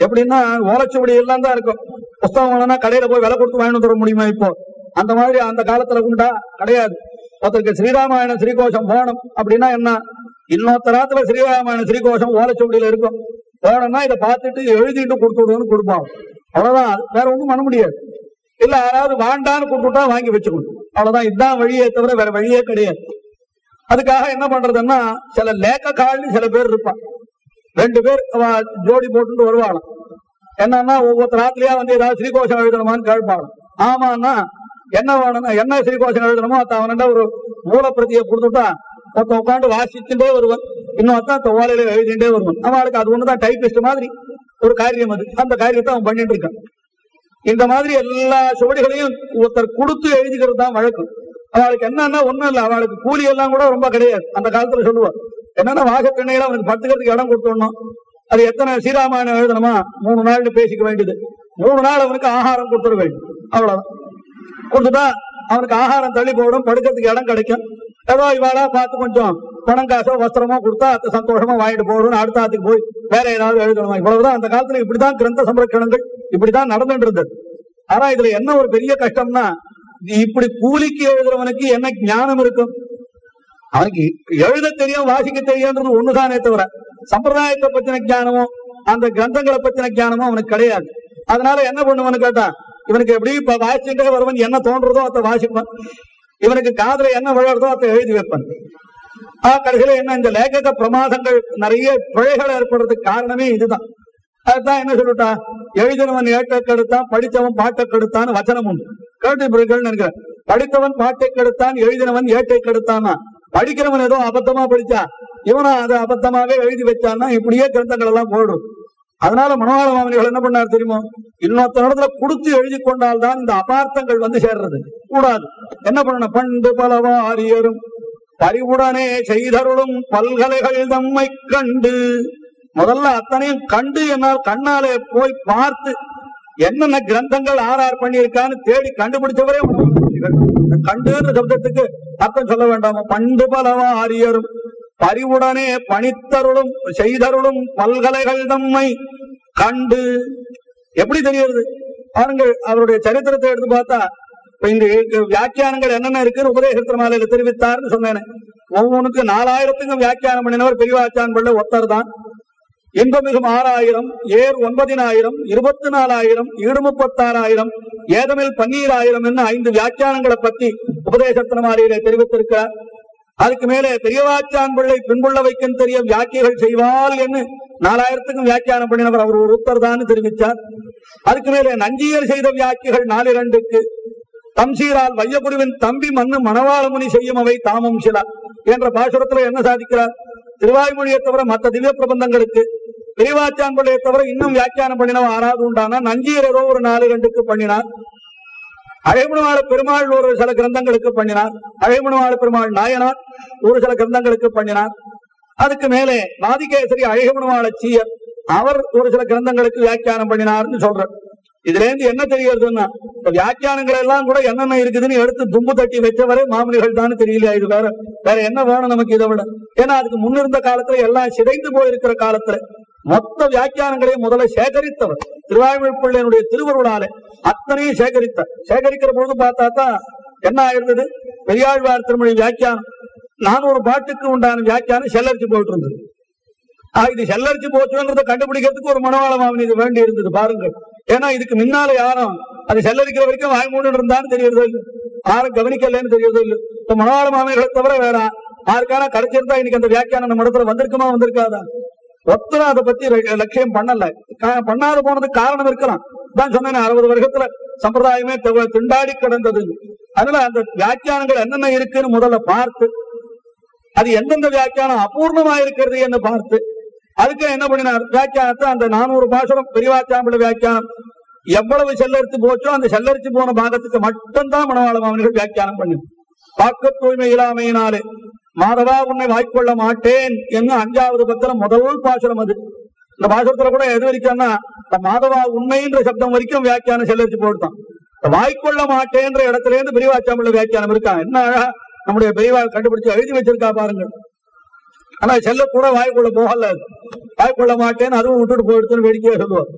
எப்படின்னா ஓலைச்சுவடி எல்லாம் தான் இருக்கும். புஸ்தகம் வேணும்னா கடையில போய் விலை கொடுத்து வாங்கிட்டு வர முடியுமா இப்போ? அந்த மாதிரி அந்த காலத்துல உண்டா கிடையாது. ஒருத்தருக்கு ஸ்ரீராமாயணம் ஸ்ரீகோஷம் போகணும் அப்படின்னா என்ன? இன்னொருத்தராத்துல ஸ்ரீராமாயண ஸ்ரீகோஷம் ஓலைச்சுவடியில இருக்கும். போனோம்னா இதை பார்த்துட்டு எழுதிட்டு கொடுத்து விடுவோம்னு கொடுப்பாங்க. அவ்வளவுதான். வேற ஒன்றும் பண்ண முடியாது. இல்ல யாராவது வாண்டான்னு கொடுத்துட்டா வாங்கி வச்சுக்கணும். அவ்வளவுதான். இதுதான் வழியே தவிர வேற வழியே கிடையாது. அதுக்காக என்ன பண்றதுன்னா சில லேக்கக்கால்னு சில பேர் இருப்பான் ரெண்டு பேர் ஜோடி போட்டு வருவாளாம். என்னன்னா ஒவ்வொரு ராத்திரியா வந்து ஏதாவது ஸ்ரீகோஷம் எழுதணுமான்னு கேட்பாங்க ஆமான்னா என்ன வேணும்னா என்ன ஸ்ரீகோஷம் எழுதணுமோ அத்த அவன்கிட்ட ஒரு மூலப்பிரதியை கொடுத்துட்டா ஒருத்தன் உட்காந்து வாசிச்சுட்டே வருவன். இன்னொருத்தான் தோலையில எழுதிட்டே வருவன். அவளுக்கு அது ஒண்ணுதான் டைபிஸ்ட் மாதிரி ஒரு காரியம் அது. அந்த காரியத்தை அவன் பண்ணிட்டு இருக்கான். இந்த மாதிரி எல்லா சுவடிகளையும் ஒருத்தர் கொடுத்து எழுதிக்கிறது தான் வழக்கம். அவளுக்கு என்னன்னா ஒண்ணும் இல்லை. அவளுக்கு கூலி எல்லாம் கூட ரொம்ப கிடையாது. அந்த காலத்துல சொல்லுவார் என்னன்னா பின்னையில அவனுக்கு பத்துக்கிறதுக்கு இடம் கொடுத்துடணும் அது எத்தனை ஸ்ரீராமாயணம் எழுதணுமா? மூணு நாள்னு பேசிக்க வேண்டியது. மூணு நாள் அவனுக்கு ஆகாரம் கொடுத்துட வேண்டும். அவ்வளவுதான். கொடுத்துட்டா அவனுக்கு ஆகாரம் தள்ளி போடும் படுக்கிறதுக்கு இடம் கிடைக்கும். ஏதோ இவாளா பார்த்து கொஞ்சம் பணம் காசோ வஸ்திரமோ கொடுத்தா அது சந்தோஷமா வாங்கிட்டு போகணும் அடுத்த ஆத்துக்கு போய் வேற ஏதாவது எழுதணுமா? இவ்வளவுதான். அந்த காலத்துல இப்படிதான் கிரந்த சம்ரட்சணங்கள் இப்படிதான் நடந்துட்டு இருந்தது ஆனா இதுல என்ன ஒரு பெரிய கஷ்டம்னா இப்படி கூலிக்கு எழுதுறவனுக்கு என்ன ஞானம் இருக்கும்? அவனுக்கு எழுத தெரியும் வாசிக்க தெரியும்ன்றது ஒண்ணுதானே தவிர சம்பிரதாயத்தை பத்தின ஜானமும் அந்த கிரந்தங்களை பத்தின ஜானமும் அவனுக்கு கிடையாது. அதனால என்ன பண்ணுவான்னு கேட்டா இவனுக்கு எப்படி இப்ப வாசிக்கிட்டே வருவன் என்ன தோன்றதோ அதை வாசிப்பான். இவனுக்கு காதல என்ன விழறதோ அதை எழுதி வைப்பான். ஆ கடைசியில என்ன இந்த லேகக பிரமாதங்கள் நிறைய பிழைகள் ஏற்படுறதுக்கு காரணமே இதுதான். அதுதான் என்ன சொல்லிட்டா எழுதினவன் ஏட்டை கெடுத்தான் படித்தவன் பாட்டை கெடுத்தான் வச்சனம் உண்டு. கேட்டு நினைக்கிறேன். படித்தவன் பாட்டை கெடுத்தான் எழுதினவன் ஏட்டை கெடுத்தானா படிக்கிறவன் ஏதோ அபத்தமா படிச்சா இவனை அதை அபத்தமாவே எழுதி வச்சான்னா இப்படியே கிரந்தங்கள் எல்லாம் போடும். அதனால மனோகர மாமனிகள் என்ன பண்ணார் தெரியுமோ? இன்னொருத்த இடத்துல கொடுத்து எழுதி கொண்டால்தான் இந்த அபார்த்தங்கள் வந்து சேர்றது. கூடாது. என்ன பண்ணணும்? பண்டு பலவா ஆரியரும் பறிவுடனே செய்தருளும் பல்கலைகள் தம்மை கண்டு. முதல்ல அத்தனையும் கண்டு என்னால் கண்ணாலே போய் பார்த்து என்னென்ன கிரந்தங்கள் ஆர்ஆர் பண்ணியிருக்கான்னு தேடி கண்டுபிடிச்சவரே மனோகரமாமுனிகள். கண்டுன்ற சப்தத்துக்கு அர்த்தம் சொல்ல வேண்டாம். பண்டு பலவா ஆரியரும் பறிவுடனே பணித்தருளும் செய்தருளும் பல்கலைகள் தம்மை கண்டு. எப்படி தெரியுது பாருங்கள் அவருடைய சரித்திரத்தை எடுத்து பார்த்தா இங்க வியாக்கியானங்கள் என்னென்ன இருக்குன்னு உபதேசத்திர மாலையில தெரிவித்தார்னு சொன்னேன். ஒவ்வொன்றுக்கு நாலாயிரத்துக்கும் வியாக்கியானம் பண்ணினவர் பெரியவாச்சான் பள்ள ஒத்தர் தான் இன்பமிகும் ஆறாயிரம் ஏர் ஒன்பதினாயிரம் இருபத்தி நாலாயிரம் ஈடு முப்பத்தாறாயிரம் ஏதமில் பன்னீராயிரம் என்ன ஐந்து வியாக்கியானங்களை பத்தி உபதேசத்திர தெரிவித்திருக்கிறார். அதுக்கு மேலே பெரியவாச்சான் பிள்ளை பின்புள்ள வைக்கும் தெரிய வியாக்கியர்கள் செய்வால் என்று நாலாயிரத்துக்கும் வியாக்கியானம் பண்ணினவர் அவர் ஒரு உத்தர் தான் தெரிவித்தார். அதுக்கு மேலே நஞ்சியர் செய்த வியாக்கியங்கள் நாலிரண்டுக்கு தம்சீரால் வையகுருவின் தம்பி மண்ணு மணவாளமுனி செய்யும் அவை தாமம் சிலா என்ற பாசுரத்துல என்ன சாதிக்கிறார்? திருவாய்மொழியை தவிர மற்ற திவ்ய பிரபந்தங்களுக்கு பெரியவாச்சான் பிள்ளையை தவிர இன்னும் வியாக்கியானம் பண்ணினவன் ஆறாவது உண்டானா? நஞ்சியர் ஏதோ ஒரு நாலு ரெண்டுக்கு பண்ணினார். அழைமணுவாள பெருமாள் ஒரு சில கிரந்தங்களுக்கு பண்ணினார். அழைமணுவாள பெருமாள் நாயனார் ஒரு சில கிரந்தங்களுக்கு பண்ணினார். அதுக்கு மேலே நாதிகேசரி அழகமணுவாள சீயர் அவர் ஒரு சில கிரந்தங்களுக்கு வியாக்கியானம் பண்ணினார்னு சொல்றார். இதுல இருந்து என்ன தெரியறதுன்னா வியாக்கியானங்கள் எல்லாம் கூட என்னென்ன இருக்குதுன்னு எடுத்து தும்பு தட்டி வச்சவரே மாமனிகள் தான் தெரியலையா இது வேற? வேற என்ன வேணும் நமக்கு இதை விட? ஏன்னா அதுக்கு முன்னிருந்த காலத்துல எல்லாம் சிதைந்து போயிருக்கிற காலத்துல மொத்த வியாக்கியானங்களையும் முதல்ல சேகரித்தவர். திருவாய்மொழி பிள்ளையனுடைய திருவருளாலே அத்தனையும் சேகரித்தார். சேகரிக்கிற பொழுது பார்த்தா தான் என்ன ஆயிருந்தது? பெரியாழ்வார் திருமொழி வியாக்கியானம். நானூறு பாட்டுக்கு உண்டான வியாக்கியானம் செல்லரிச்சு போயிட்டு இருந்தது இது செல்லரிச்சு போச்சுன்றத கண்டுபிடிக்கிறதுக்கு ஒரு மனவாள அவன் இது வேண்டி இருந்தது பாருங்கள். ஏன்னா இதுக்கு முன்னால யாரும் அது செல்லரிக்கிற வரைக்கும் வாய் மூணு இருந்தான்னு தெரியறது இல்லை. யாரும் கவனிக்கலன்னு தெரியறது இல்லை. இப்ப மனவாள மாமனிகளை தவிர வேற. யாருக்கான கிடைச்சிருந்தா இன்னைக்கு அந்த வியாக்கியானம் நம்ம இடத்துல வந்திருக்குமா வந்திருக்காதா? ரத்னா அதை பத்தி லட்சியம் பண்ணல. கா- பண்ணாத போனதுக்கு காரணம் இருக்கலாம். தான் சொன்னேன் அறுபது வருஷத்துல சம்பிரதாயமே திண்டாடி கிடந்தது. அதனால அந்த வியாக்கியானங்கள் என்னென்ன இருக்குன்னு முதல்ல பார்த்து அது எந்தெந்த வியாக்கியானம் அபூர்ணமா இருக்கிறது என்று பார்த்து அதுக்கு என்ன பண்ணினார்? வியாக்கியானத்தை அந்த நானூறு பாஷரம் பெரியவாச்சாம்பிள வியாக்கியானம் எவ்வளவு செல்லரித்து போச்சோ அந்த செல்லரித்து போன பாகத்துக்கு மட்டும்தான் மனவாள மாமனிகள் வியாக்கியானம் பண்ணு. பாக்க தூய்மை இல்லாமையினாலே மாதவா உன்னை வாய்க்கொள்ள மாட்டேன் என்று அஞ்சாவது பத்திர முதல் பாசுரம் அது. இந்த பாசுரத்துல கூட எது வரைக்கும்னா இந்த மாதவா உண்மைன்ற சப்தம் வரைக்கும் வியாக்கியானம் செல்லரிச்சு போட்டான் வாய்க்கொள்ள மாட்டேன்ற இடத்துல இருந்து பெரியவாச்சாம்பிள்ள வியாக்கியானம் இருக்கான் என்ன நம்முடைய பெரியவா கண்டுபிடிச்சு எழுதி வச்சிருக்கா பாருங்க ஆனா செல்ல கூட வாய்க்குள்ள போகல வாய்க்கொள்ள வாய்க்குள்ள மாட்டேன்னு அதுவும் விட்டுட்டு போயிடுச்சுன்னு வேடிக்கையா சொல்லுவோம்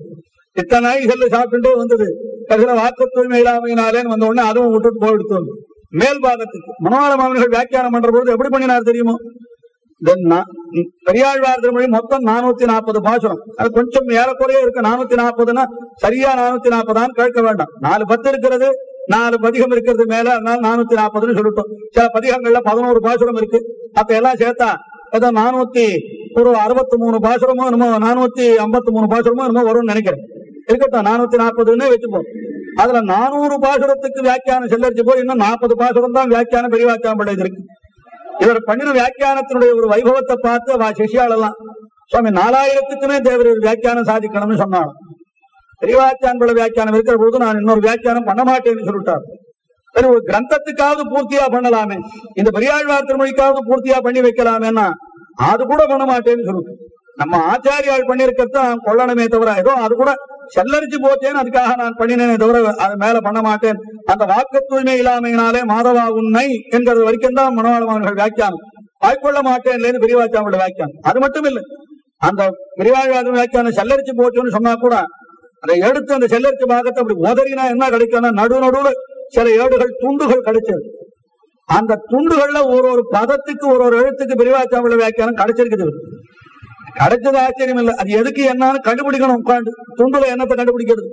இத்தனை நாய் செல்ல சாப்பிட்டுட்டே வந்தது. கடைசியில வாக்கு தூய்மை இல்லாமையினாலேன்னு வந்த உடனே அதுவும் விட்டுட்டு போயிடுச்சு. மேல்பாகத்துக்கு மனோகர மாமன்கள் வியாக்கியானம் பண்ற பொழுது எப்படி பண்ணினார் தெரியுமோ? பெரியாழ்வார் திருமொழி மொத்தம் நானூத்தி நாற்பது பாசுரம். அது கொஞ்சம் ஏறக்குறைய இருக்கு. நானூத்தி நாற்பதுன்னா சரியா நானூத்தி நாற்பதான்னு கேட்க வேண்டாம். நாலு பத்து இருக்கிறது நாலு பதிகம் இருக்கிறது மேல அதனால நானூத்தி நாற்பதுன்னு சொல்லிட்டோம். சில பதிகங்கள்ல பதினோரு பாசுரம் இருக்கு. அப்ப எல்லாம் சேர்த்தா ஏதோ நானூத்தி ஒரு அறுபத்தி மூணு பாசுரமோ என்னமோ நானூத்தி ஐம்பத்தி மூணு பாசுரமோ என்னமோ வரும்னு நினைக்கிறேன். இருக்கட்டும் நானூத்தி நாற்பதுன்னு வச்சுப்போம். அதுல நானூறு பாசுரத்துக்கு வியாக்கியானம் செல்லரிச்சு போய் இன்னும் நாற்பது பாசுரம் தான் வியாக்கியானம் பெரியவாச்சாம்பிள்ளை இருக்கு. இவர் பண்ணின வியாக்கியானத்தினுடைய ஒரு வைபவத்தை பார்த்து வா சிஷியாளெல்லாம் சுவாமி நாலாயிரத்துக்குமே தேவர் ஒரு வியாக்கியானம் சாதிக்கணும்னு சொன்னாலும் பெரியவாச்சான்பிள்ளை வியாக்கியானம் இருக்கிற பொழுது நான் இன்னொரு வியாக்கியானம் பண்ண மாட்டேன்னு சொல்லிட்டார். சரி ஒரு கிரந்தத்துக்காவது பூர்த்தியா பண்ணலாமே. இந்த பெரியாழ்வார் திருமொழிக்காவது பூர்த்தியா பண்ணி வைக்கலாமேன்னா அது கூட பண்ண மாட்டேன்னு சொல்லிட்டு. நம்ம ஆச்சாரியால் பண்ணிருக்கிறத நான் கொள்ளணுமே தவிர ஏதோ அது கூட செல்லரிச்சு போச்சேன்னு அதுக்காக நான் பண்ணினேனே தவிர அது மேல பண்ண மாட்டேன். அந்த வாக்கு தூய்மை இல்லாமையினாலே மாதவா உன்னை என்கிறது வரைக்கும் தான் மனோகரமானவர்கள் வியாக்கியானம். வாய்க்கொள்ள மாட்டேன் பெரியவாச்சாமோட வியாக்கியானம். அது மட்டும் இல்லை. அந்த பெரியவாழ்வாத வியாக்கியானம் செல்லரிச்சு போச்சுன்னு சொன்னா கூட அதை எடுத்து அந்த செல்லரிச்சு பாகத்தை அப்படி உதறினா என்ன கிடைக்கும்னா நடு நடுவுல சில ஏடுகள் துண்டுகள் கிடைச்சது அந்த துண்டுகள்ல ஒரு ஒரு பதத்துக்கு ஒரு ஒரு எழுத்துக்கு பெரியவாச்சாமோட வியாக்கியானம் கிடைச்சிருக்குது. கிடைச்சது ஆச்சரியம் இல்லை. அது எதுக்கு என்னன்னு கண்டுபிடிக்கணும் உட்காந்து துண்டுல என்னத்தை கண்டுபிடிக்கிறது?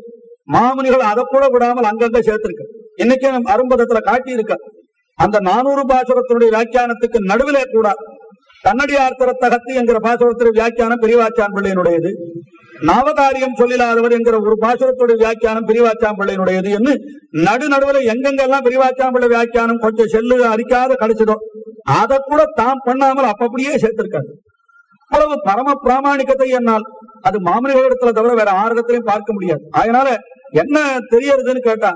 மாமுனிகள் அதை கூட விடாமல் அங்கங்க சேர்த்திருக்கு. இன்னைக்கு அரும்பதத்துல காட்டி இருக்க அந்த நானூறு பாசுரத்தினுடைய வியாக்கியானத்துக்கு நடுவிலே கூட கண்ணடியார் திறத்தகத்து என்கிற பாசுரத்துடைய வியாக்கியானம் பெரியவாச்சான் பிள்ளையினுடையது. நாவகாரியம் சொல்லிலாதவர் என்கிற ஒரு பாசுரத்துடைய வியாக்கியானம் பிரிவாச்சாம் பிள்ளையினுடையது என்று நடு நடுவுல எங்கெங்கெல்லாம் பிரிவாச்சாம் பிள்ளை வியாக்கியானம் கொஞ்சம் செல்லு அரிக்காத கிடைச்சதோ அதை கூட தாம் பண்ணாமல் அப்ப அப்படியே சேர்த்திருக்காரு. அவ்வளவு பரம பிராமணிக்கத்தை என்னால் அது மாமனிகளிடத்துல தவிர வேற ஆறுடத்திலையும் பார்க்க முடியாது. அதனால என்ன தெரியறதுன்னு கேட்டா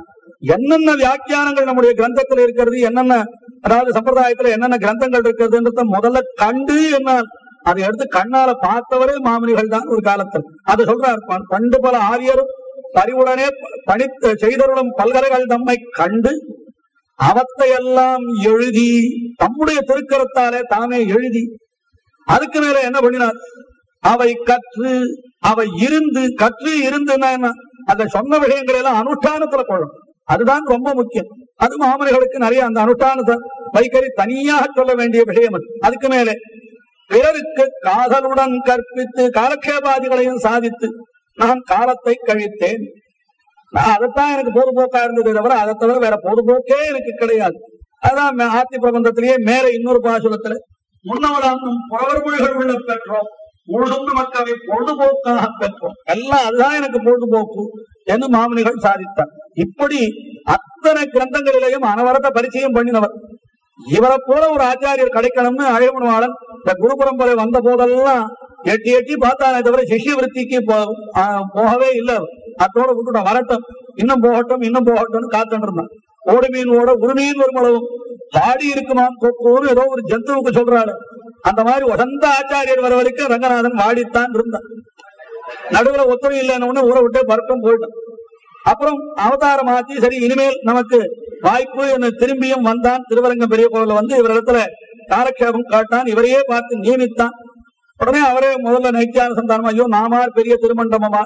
என்னென்ன வியாக்கியானங்கள் நம்முடைய கிரந்தத்துல இருக்கிறது என்னென்ன அதாவது சம்பிரதாயத்துல என்னென்ன கிரந்தங்கள் இருக்கிறதுன்றத முதல்ல கண்டு என்னால் அதை எடுத்து கண்ணால பார்த்தவரே மாமனிகள் தான் ஒரு காலத்தில். அது சொல்றார் பண்டு பல ஆரியரும் பரிவுடனே பணித்த செய்தருடன் பல்கலைகள் தம்மை கண்டு அவத்தையெல்லாம் எழுதி தம்முடைய திருக்கரத்தாலே தாமே எழுதி அதுக்கு மேல என்ன பண்ணினார்? அவை கற்று அவை இருந்து கற்று இருந்துன்னா என்ன? அந்த சொன்ன விஷயங்களை எல்லாம் அனுஷ்டானத்துல கொள்ளும் அதுதான் ரொம்ப முக்கியம். அது மாமனிகளுக்கு நிறைய அந்த அனுஷ்டானத்தை வைக்கறி தனியாக சொல்ல வேண்டிய விஷயம் அது. அதுக்கு மேலே பிறருக்கு காதலுடன் கற்பித்து காலக்ஷேபாதிகளையும் சாதித்து நான் காலத்தை கழித்தேன். நான் அதைத்தான் எனக்கு பொதுபோக்கா இருந்தது தவிர அதை தவிர வேற பொதுபோக்கே எனக்கு கிடையாது. அதான் ஆத்தி பிரபந்தத்திலேயே மேல இன்னொரு பாசுரத்துல முன்னவராம் புலவர் மொழிகள் உள்ள பெற்றோம். உழுந்து மக்களை பொழுதுபோக்காக பெற்றோம். எல்லாம் அதுதான் எனக்கு பொழுதுபோக்கு என்று மாமனிகள் சாதித்தார். இப்படி அத்தனை கிரந்தங்களிலேயும் அனவரத்தை பரிச்சயம் பண்ணினவர். இவரை போல ஒரு ஆச்சாரியர் கிடைக்கணும்னு அழகுமணவாளன் இந்த குரு பரம்பரை வந்த போதெல்லாம் எட்டி எட்டி பார்த்தானே தவிர சிஷ்ய விற்பிக்கு போகவே இல்லை. அத்தோட விட்டுட்டான் வரட்டும். இன்னும் போகட்டும் இன்னும் போகட்டும்னு காத்துட்டு இருந்தான். ஓடு மீன் ஓட உரிமையின் ஒரு மளவும் பாடி இருக்குமாம் கொக்கோன்னு ஏதோ ஒரு ஜந்துவுக்கு சொல்றாரு. அந்த மாதிரி உடந்த ஆச்சாரியர் வர வரைக்கும் ரங்கநாதன் வாடித்தான் இருந்தான். நடுவுல ஒத்துழைப்பு இல்லைன்னு ஊரை விட்டு பறக்கும் போயிட்டான். அப்புறம் அவதாரம் மாத்தி சரி இனிமேல் நமக்கு வாய்ப்பு என்ன திரும்பியும் வந்தான். திருவரங்கம் பெரிய கோவில்ல வந்து இவரிடத்துல காலக்ஷேபம் காட்டான். இவரையே பார்த்து நியமித்தான். உடனே அவரே முதல்ல நைத்தியான சந்தானம் ஐயோ நாமார் பெரிய திருமண்டபமா?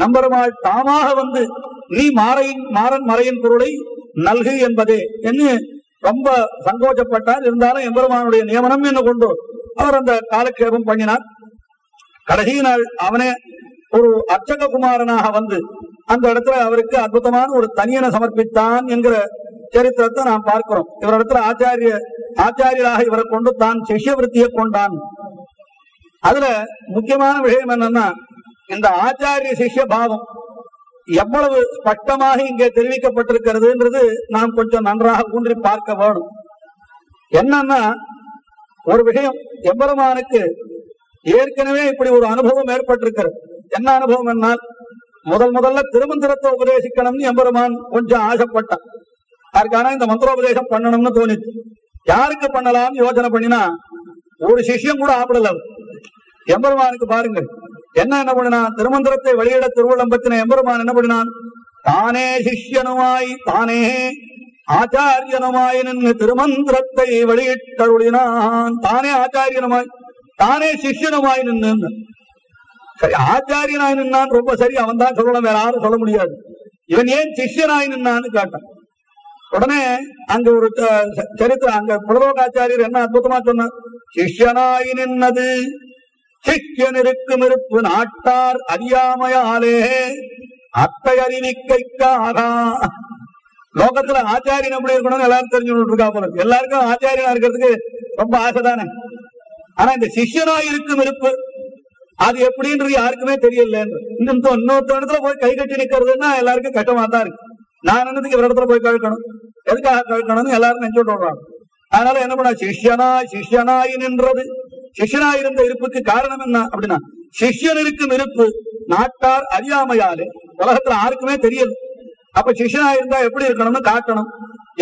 நம்பருமாள் தாமாக வந்து நீ மாறையின் மாறன் மறையின் பொருளை நல்கு என்பதே என்று ரொம்ப சங்கோச்சப்பட்டார் இருந்தாலும் எம்பெருமானுடைய நியமனம் என்று கொண்டு? அவர் அந்த காலக்ஷேபம் பண்ணினார். கடைசி நாள் அவனே ஒரு அர்ச்சக குமாரனாக வந்து அந்த இடத்துல அவருக்கு அற்புதமான ஒரு தனியனை சமர்ப்பித்தான் என்கிற சரித்திரத்தை நாம் பார்க்கிறோம். இவரிடத்துல ஆச்சாரிய ஆச்சாரியராக இவரை கொண்டு தான் சிஷ்யவருத்தியை கொண்டான். அதுல முக்கியமான விஷயம் என்னன்னா இந்த ஆச்சாரிய சிஷ்ய பாவம் எவ்வளவு ஸ்பஷ்டமாக இங்கே தெரிவிக்கப்பட்டிருக்கிறதுன்றது நாம் கொஞ்சம் நன்றாக ஊன்றி பார்க்க வேணும் என்னன்னா ஒரு விஷயம் எம்பெருமானுக்கு ஏற்கனவே இப்படி ஒரு அனுபவம் ஏற்பட்டிருக்கிறது. என்ன அனுபவம் என்னால் முதல் முதல்ல திருமந்திரத்தை உபதேசிக்கணும்னு எம்பெருமான் கொஞ்சம் ஆசைப்பட்டான் யாருக்கான இந்த மந்திரோபதேசம் பண்ணணும்னு தோணிச்சு. யாருக்கு பண்ணலாம்னு யோசனை பண்ணினா ஒரு சிஷ்யம் கூட ஆப்பிடல அவர். எம்பெருமானுக்கு பாருங்கள் என்ன என்ன பண்ணினான்? திருமந்திரத்தை வெளியிட திருவள்ளம் பத்தின எம்பெருமான் என்ன பண்ணினான்? தானே சிஷ்யனுமாய் தானே ஆச்சாரியனுமாய் நின்று திருமந்திரத்தை வெளியிட்டருளினான். தானே ஆச்சாரியனுமாய் தானே சிஷ்யனுமாய் நின்று. சரி ஆச்சாரியனாய் நின்னான் ரொம்ப சரி அவன் தான் சொல்லலாம் வேற யாரும் சொல்ல முடியாது. இவன் ஏன் சிஷ்யனாய் நின்னான்னு கேட்டான். உடனே அங்க ஒரு சரித்திரம் அங்க புலலோகாச்சாரியர் என்ன அற்புதமா சொன்னார்? சிஷ்யனாய் நின்னது சிக்கியனிருக்கும் இருப்பு நாட்டார் அறியாமையாலே அத்தை அறிவிக்கைக்காரா லோகத்துல ஆச்சாரியன் எப்படி இருக்கணும்னு எல்லாரும் தெரிஞ்சுட்டு இருக்கா போல எல்லாருக்கும் ஆச்சாரியனா இருக்கிறதுக்கு ரொம்ப ஆசைதானே? ஆனா இந்த சிஷ்யனா இருக்கும் இருப்பு அது எப்படின்றது யாருக்குமே தெரியல இன்னும் இன்னொருத்த இடத்துல போய் கை கட்டி நிக்கிறதுன்னா எல்லாருக்கும் கஷ்டமா தான் இருக்கு. நான் என்னதுக்கு இவர இடத்துல போய் கழுக்கணும்? எதுக்காக கழுக்கணும்னு எல்லாரும் நெஞ்சோட்டு விடுறாங்க அதனால என்ன பண்ண சிஷ்யனா சிஷ்யனாய் நின்றது. சிஷ்யனாய் இருந்த இருப்புக்கு காரணம் என்ன அப்படின்னா சிஷ்யன் இருக்கும் இருப்பு நாட்டார் அறியாமையாலே உலகத்துல யாருக்குமே தெரியல அப்ப சிஷ்யனா இருந்தா எப்படி இருக்கணும்னு காட்டணும்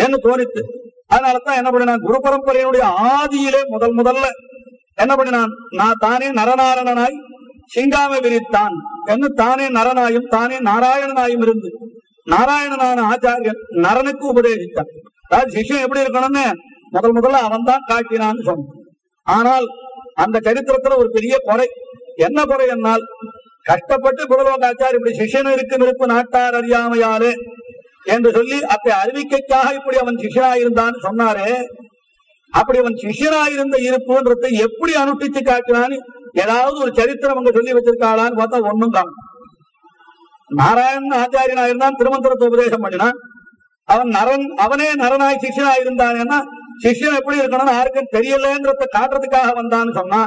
என்று தோணித்து அதனாலதான் என்ன பண்ணினான்? குரு பரம்பரையினுடைய ஆதியிலே முதல் முதல்ல என்ன பண்ணினான்? நான் தானே நரநாரணனாய் சிங்காமை விரித்தான் என்று தானே நரனாயும் தானே நாராயணனாயும் இருந்து நாராயணனான ஆச்சாரியன் நரனுக்கு உபதேசித்தான். அதாவது சிஷ்யன் எப்படி இருக்கணும்னு முதல் முதல்ல அவன் தான் காட்டினான்னு சொன்னான். ஆனால் அந்த சரித்திரத்துல ஒரு பெரிய குறை. என்ன குறை என்னால் கஷ்டப்பட்டு குலலோகாச்சார் இப்படி சிஷ்யன் இருக்கும் இருப்பு நாட்டார் அறியாமையாலே என்று சொல்லி அப்படி அறிவிக்கைக்காக இப்படி அவன் சிஷ்யனாயிருந்தான்னு சொன்னாரே. அப்படி அவன் சிஷ்யனாயிருந்த இருப்புன்றதை எப்படி அனுஷ்டிச்சு காட்டினான்னு ஏதாவது ஒரு சரித்திரம் அங்க சொல்லி வச்சிருக்காளான்னு பார்த்தா ஒண்ணும் காணும். நாராயணன் ஆச்சாரியனா இருந்தான் திருமந்திரத்தை உபதேசம் பண்ணினான். அவன் நரன் அவனே நரனாய் சிஷ்யனா சிஷ்யம் சிஷ்யன் எப்படி இருக்கணும்னு யாருக்கும் தெரியலன்றத காட்டுறதுக்காக வந்தான்னு சொன்னா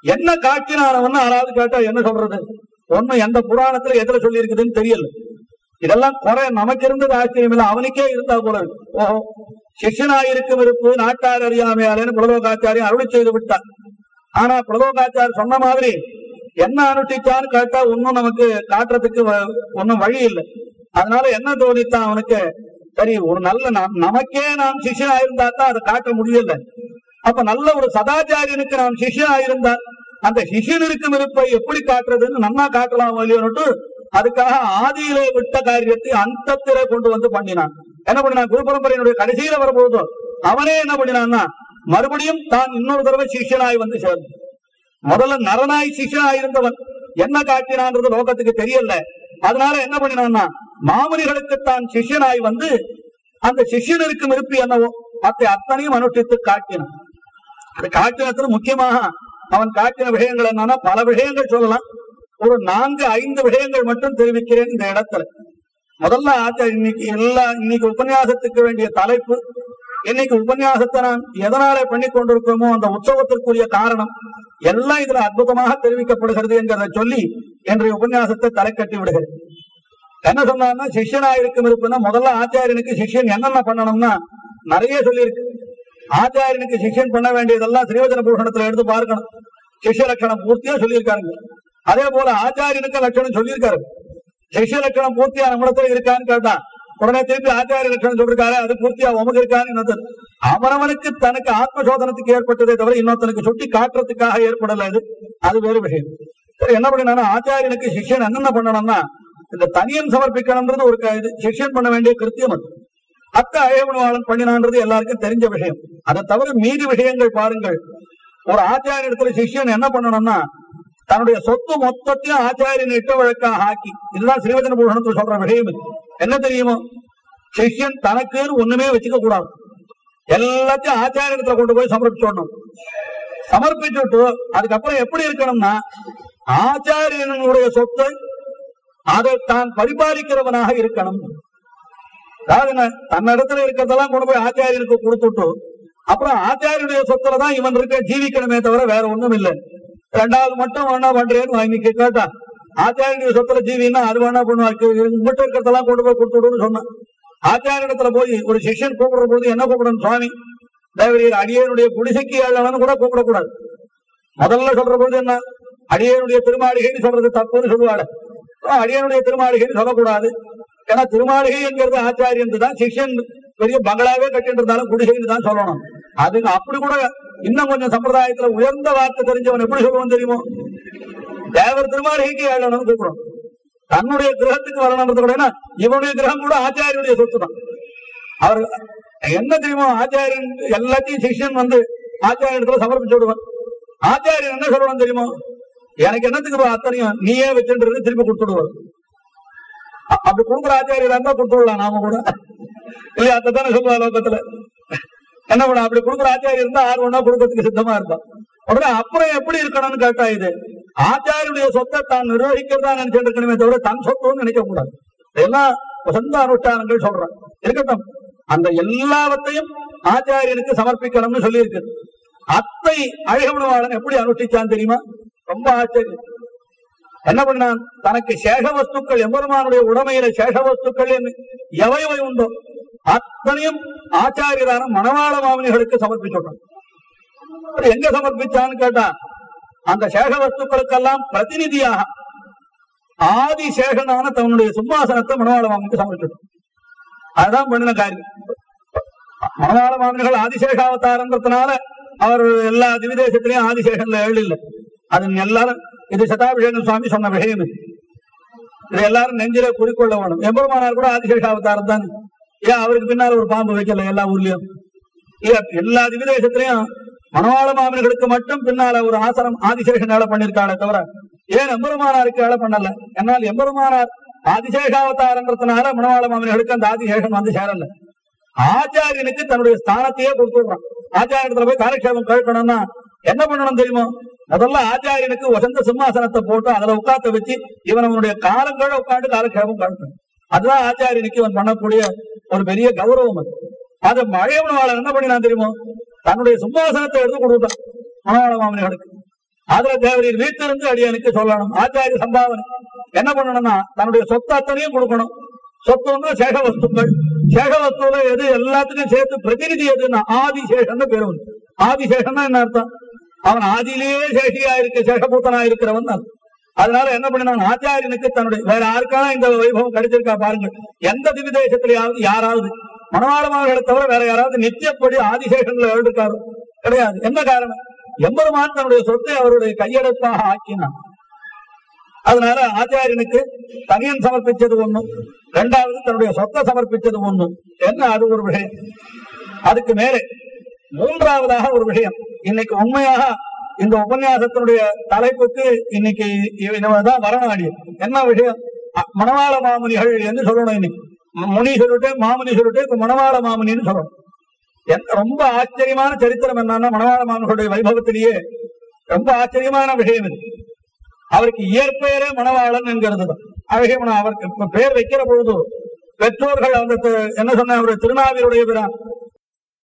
என்ன காட்டினானவன்னு யாராவது கேட்டா என்ன சொல்றது? ஒண்ணு எந்த புராணத்துல எதுல சொல்லி இருக்குதுன்னு தெரியல. இதெல்லாம் குறை. நமக்கு இருந்தது ஆச்சரியம் இல்லை. அவனுக்கே இருந்தா போல இருக்கு. ஓஹோ. சிஷ்யனாயிருக்கும் இருப்பு நாட்டார் அறியாமையாலேன்னு புலலோகாச்சாரியம் அருள் செய்து விட்டான் ஆனா புலலோகாச்சார் சொன்ன மாதிரி என்ன அனுஷ்டிச்சான்னு கேட்டா ஒன்னும் நமக்கு காட்டுறதுக்கு வ- வழி இல்லை. அதனால என்ன தோணித்தான் அவனுக்கு? சரி ஒரு நல்ல நாம் நமக்கே நாம் சிஷ்யனா இருந்தா தான் அதை காட்ட முடியல. அப்ப நல்ல ஒரு சதாச்சாரியனுக்கு நாம் சிஷ்யனா இருந்தால் அந்த சிஷ்யன் இருப்பை எப்படி காட்டுறதுன்னு நன்னா காட்டலாம் இல்லையோன்னுட்டு அதுக்காக ஆதியிலே விட்ட காரியத்தை அந்தத்திலே கொண்டு வந்து பண்ணினான். என்ன பண்ணினான்? குரு பரம்பரையினுடைய கடைசியில வரும்போது அவனே என்ன பண்ணினான்னா மறுபடியும் தான் இன்னொரு தடவை சிஷ்யனாய் வந்து சேர்ந்து முதல்ல நரனாய் சிஷியனாய் இருந்தவன் என்ன காட்டினான்றது லோகத்துக்கு தெரியல. அதனால என்ன பண்ணினான்னா மாமுனிகளுக்கு தான் சிஷ்யனாய் வந்து அந்த சிஷ்யனருக்கும் இருப்பு என்னவோ அத்தை அத்தனையும் அனுஷ்டித்து காட்டினான். அது காட்டினத்துல முக்கியமாக அவன் காட்டின விஷயங்கள் என்னன்னா பல விஷயங்கள் சொல்லலாம். ஒரு நான்கு ஐந்து விஷயங்கள் மட்டும் தெரிவிக்கிறேன் இந்த இடத்துல. முதல்ல ஆச்சார் இன்னைக்கு எல்லா இன்னைக்கு உபன்யாசத்துக்கு வேண்டிய தலைப்பு இன்னைக்கு உபன்யாசத்தை நான் எதனால பண்ணி கொண்டிருக்கோமோ அந்த உற்சவத்திற்குரிய காரணம் எல்லாம் இதுல அற்புதமாக தெரிவிக்கப்படுகிறது என்கிறத சொல்லி இன்றைய உபன்யாசத்தை தலை கட்டி விடுகிறேன். என்ன சொன்னார்னா சிஷ்யனா இருக்கும் இருப்புன்னா முதல்ல ஆச்சாரியனுக்கு சிஷ்யன் என்னென்ன பண்ணணும்னா நிறைய சொல்லியிருக்கு. ஆச்சாரியனுக்கு சிஷ்யன் பண்ண வேண்டியதெல்லாம் ஸ்ரீவச்சன பூஷணத்துல எடுத்து பார்க்கணும். சிஷ்ய லட்சணம் பூர்த்தியா சொல்லியிருக்காருங்க. அதே போல ஆச்சாரியனுக்கு லட்சணம் சொல்லியிருக்காரு. சிஷ்ய லட்சணம் பூர்த்தியா நம்மிடத்துல இருக்கான்னு கேட்டான் உடனே திருப்பி ஆச்சாரிய லட்சணம் சொல்லிருக்காரு அது பூர்த்தியா உமக்கு இருக்கான்னு இன்னொருத்தர். அவனவனுக்கு தனக்கு ஆத்மசோதனத்துக்கு ஏற்பட்டதே தவிர இன்னொருத்தனுக்கு சுட்டி காட்டுறதுக்காக ஏற்படல அது அது வேறு விஷயம். என்ன பண்ணினா ஆச்சாரியனுக்கு சிஷ்யன் என்னென்ன பண்ணணும்னா இந்த தனியன் சமர்ப்பிக்கணும்ன்றது ஒரு க- இது சிஷ்யன் பண்ண வேண்டிய கிருத்தியம் அது. அத்த அழகுணவாளன் பண்ணினான்றது எல்லாருக்கும் தெரிஞ்ச விஷயம். அதை தவிர மீதி விஷயங்கள் பாருங்கள். ஒரு ஆச்சாரிய இடத்துல சிஷ்யன் என்ன பண்ணணும்னா தன்னுடைய சொத்து மொத்தத்தையும் ஆச்சாரியன் இட்ட வழக்காக ஆக்கி இதுதான் ஸ்ரீவச்சன பூஷணத்தில் சொல்ற விஷயம் என்ன தெரியுமோ? சிஷ்யன் தனக்குன்னு ஒண்ணுமே வச்சுக்க கூடாது. எல்லாத்தையும் ஆச்சாரிய இடத்துல கொண்டு போய் சமர்ப்பிச்சுடணும். சமர்ப்பிச்சுட்டு அதுக்கப்புறம் எப்படி இருக்கணும்னா ஆச்சாரியனுடைய சொத்தை அதை தான் பரிபாலிக்கிறவனாக இருக்கணும். அதாவது தன்னிடத்துல இருக்கிறதெல்லாம் கொண்டு போய் ஆச்சாரியனுக்கு கொடுத்துட்டு அப்புறம் ஆச்சாரியனுடைய சொத்துல தான் இவன் இருக்க ஜீவிக்கணுமே தவிர வேற ஒண்ணும் இல்லை. ரெண்டாவது மட்டும் வேணா பண்றேன்னு வாங்கி கேட்டா ஆச்சாரியனுடைய சொத்துல ஜீவின்னா அது வேணா பண்ணுவாங்க மட்டும் இருக்கிறதெல்லாம் கொண்டு போய் கொடுத்துடுன்னு சொன்னான் ஆச்சாரியிடத்துல போய் ஒரு சிஷ்யன் கூப்பிடுற பொழுது என்ன கூப்பிடணும் சுவாமி? தேவரீர் அடியனுடைய குடிசைக்கு ஏழவனு கூட கூப்பிடக்கூடாது. முதல்ல சொல்ற பொழுது என்ன? அடியனுடைய திருமாளிகைன்னு சொல்றது தப்புன்னு சொல்லுவாள். அடியனுடைய திருமாளிகைன்னு சொல்லக்கூடாது. ஏன்னா திருமாளிகை என்கிறது ஆச்சாரியன் தான் சிஷ்யன் பெரிய பங்களாவே கட்டின்றிருந்தாலும் குடிசைன்னு தான் சொல்லணும். அது அப்படி கூட இன்னும் கொஞ்சம் சம்பிரதாயத்துல உயர்ந்த வார்த்தை தெரிஞ்சவன் எப்படி சொல்லுவோம் தெரியுமோ? தேவர் திருமாளிகைக்கு ஏழனும் கூப்பிடும் தன்னுடைய கிரகத்துக்கு வரணும்ன்றது கூட என்ன, இவனுடைய கிரகம் கூட ஆச்சாரியனுடைய சொத்து தான். அவர் என்ன தெரியுமோ? ஆச்சாரியன் எல்லாத்தையும் சிஷ்யன் வந்து ஆச்சாரிய சமர்ப்பிச்சு விடுவான். ஆச்சாரியன் என்ன சொல்லணும் தெரியுமோ? எனக்கு என்னத்துக்கு அத்தனையும்? நீயே வச்சுன்றது திருப்பி கொடுத்துடுவார் அப்படி கொடுக்குற ஆச்சாரியரா இருந்தா கொடுத்துடலாம் நாம கூட. இல்லையா அத்தானே சொல்லுவா லோகத்துல. என்ன பண்ண அப்படி கொடுக்குற ஆச்சாரியர் இருந்தா ஆறு ஒண்ணா கொடுக்கறதுக்கு சித்தமா இருந்தான் உடனே அப்புறம் எப்படி இருக்கணும்னு கேட்டா இது? ஆச்சாரியுடைய சொத்தை தான் நிர்வகிக்கிறதா நினைச்சிட்டு இருக்கணுமே தவிர தன் சொத்துன்னு நினைக்க கூடாது. இதெல்லாம் சொந்த அனுஷ்டானங்கள் சொல்றேன் இருக்கட்டும். அந்த எல்லாவற்றையும் ஆச்சாரியனுக்கு சமர்ப்பிக்கணும்னு சொல்லி இருக்கு அத்தை அழகமனவாளன் எப்படி அனுஷ்டிச்சான் தெரியுமா? ரொம்ப ஆச்சரியம். என்ன பண்ணான் தனக்கு சேஷ வஸ்துக்கள் எம்பெருமானுடைய உடமையில சேஷ வஸ்துக்கள் எவையவை உண்டோ அத்தனையும் ஆச்சாரியரான மணவாள மாமனிகளுக்கு சமர்ப்பிச்சுட்டான் எங்க சமர்ப்பிச்சான்னு கேட்டா அந்த சேஷ வஸ்துக்களுக்கெல்லாம் பிரதிநிதியாக ஆதி சேஷனான தன்னுடைய சிம்மாசனத்தை மணவாள மாமனுக்கு சமர்ப்பிச்சுட்டான் அதுதான் பண்ணின காரியம். மணவாள மாமனிகள் ஆதிசேஷாவதாரன்றதுனால அவர் எல்லா திவிதேசத்திலையும் ஆதிசேஷன்ல எழுதில்லை அது எல்லாரும் இது சதாபிஷேகம் சுவாமி சொன்ன விஷயம் இது எல்லாரும் நெஞ்சில குறிக்கொள்ள வேணும் எம்பெருமானார் கூட ஆதிசேஷாவதாரம் தானே ஏன் அவருக்கு பின்னால ஒரு பாம்பு வைக்கல எல்லா ஊர்லயும் எல்லா திவிதேசத்திலையும் மணவாள மாமன்களுக்கு மட்டும் பின்னால ஒரு ஆசனம் ஆதிசேஷன் வேலை பண்ணிருக்காளே தவிர ஏன் எம்பெருமானாருக்கு வேலை பண்ணல என்னால் எம்பெருமானார் ஆதிசேஷாவதாரங்கிறதுனால மணவாள மாமன்களுக்கு அந்த ஆதிசேஷன் வந்து சேரல ஆச்சாரியனுக்கு தன்னுடைய ஸ்தானத்தையே கொடுத்துடுறான் ஆச்சாரியத்துல போய் காலக்ஷேபம் கேட்கணும்னா என்ன பண்ணணும் தெரியுமோ முதல்ல ஆச்சாரியனுக்கு வசந்த சிம்மாசனத்தை போட்டு அதுல உட்கார்த்த வச்சு இவன் அவனுடைய காலங்கள உட்காந்து காலக்ஷேபம் கேட்கணும் அதுதான் ஆச்சாரியனுக்கு இவன் பண்ணக்கூடிய ஒரு பெரிய கௌரவம் அது. அது மழையவனவாளர் என்ன பண்ணினான் தெரியுமோ? தன்னுடைய சிம்மாசனத்தை எடுத்து கொடுத்தான். மனவாள மாமனிகளுக்கு அதுல தேவரீர் வீட்டிலிருந்து அடியனுக்கு சொல்லணும். ஆச்சாரிய சம்பாவனை. என்ன பண்ணணும்னா தன்னுடைய சொத்து அத்தனையும் கொடுக்கணும். சொத்துன்னா சேஷ வஸ்துக்கள். சேக வஸ்துல எது எல்லாத்துக்கும் சேர்த்து பிரதிநிதி எதுன்னா ஆதிசேஷன் பேர் வந்து ஆதிசேஷன்னா என்ன அர்த்தம்? அவன் ஆதியிலேயே சேஷியா இருக்க சேஷபூத்தனா இருக்கிறவன் தான். அதனால என்ன பண்ணினான்? ஆச்சாரியனுக்கு தன்னுடைய வேற யாருக்கான இந்த வைபவம் கிடைச்சிருக்கா பாருங்க எந்த திவிதேசத்திலேயாவது யாராவது மனவாளமாவர்களை தவிர வேற யாராவது நித்தியப்படி ஆதிசேஷன்ல எழுதிருக்காரோ? கிடையாது. என்ன காரணம்? எம்பெருமான் தன்னுடைய சொத்தை அவருடைய கையெழுத்தாக ஆக்கினான். அதனால ஆச்சாரியனுக்கு தனியன் சமர்ப்பிச்சது ஒண்ணு இரண்டாவது தன்னுடைய சொத்தை சமர்ப்பிச்சது ஒண்ணு. என்ன? அது ஒரு விஷயம் அதுக்கு மேலே மூன்றாவதாக ஒரு விஷயம். இன்னைக்கு உண்மையாக இந்த உபன்யாசத்தினுடைய தலைப்புக்கு இன்னைக்கு தான் வரணும் அடி என்ன விஷயம்? அ- மணவாள மாமுனிகள் என்று சொல்லணும் இன்னைக்கு. முனி சொல்லிட்டு மாமுனி சொல்லிட்டு இப்ப மணவாள மாமுனின்னு சொல்லணும். ரொம்ப ஆச்சரியமான சரித்திரம் என்னன்னா மணவாள மாமுனிகளுடைய வைபவத்திலேயே ரொம்ப ஆச்சரியமான விஷயம் இது. அவருக்கு இயற்பெயரே மணவாளன் என்கிறது தான் அவருக்கு பேர் வைக்கிற பொழுது பெற்றோர்கள் அந்த என்ன சொன்ன அவருடைய திருநாவினுடைய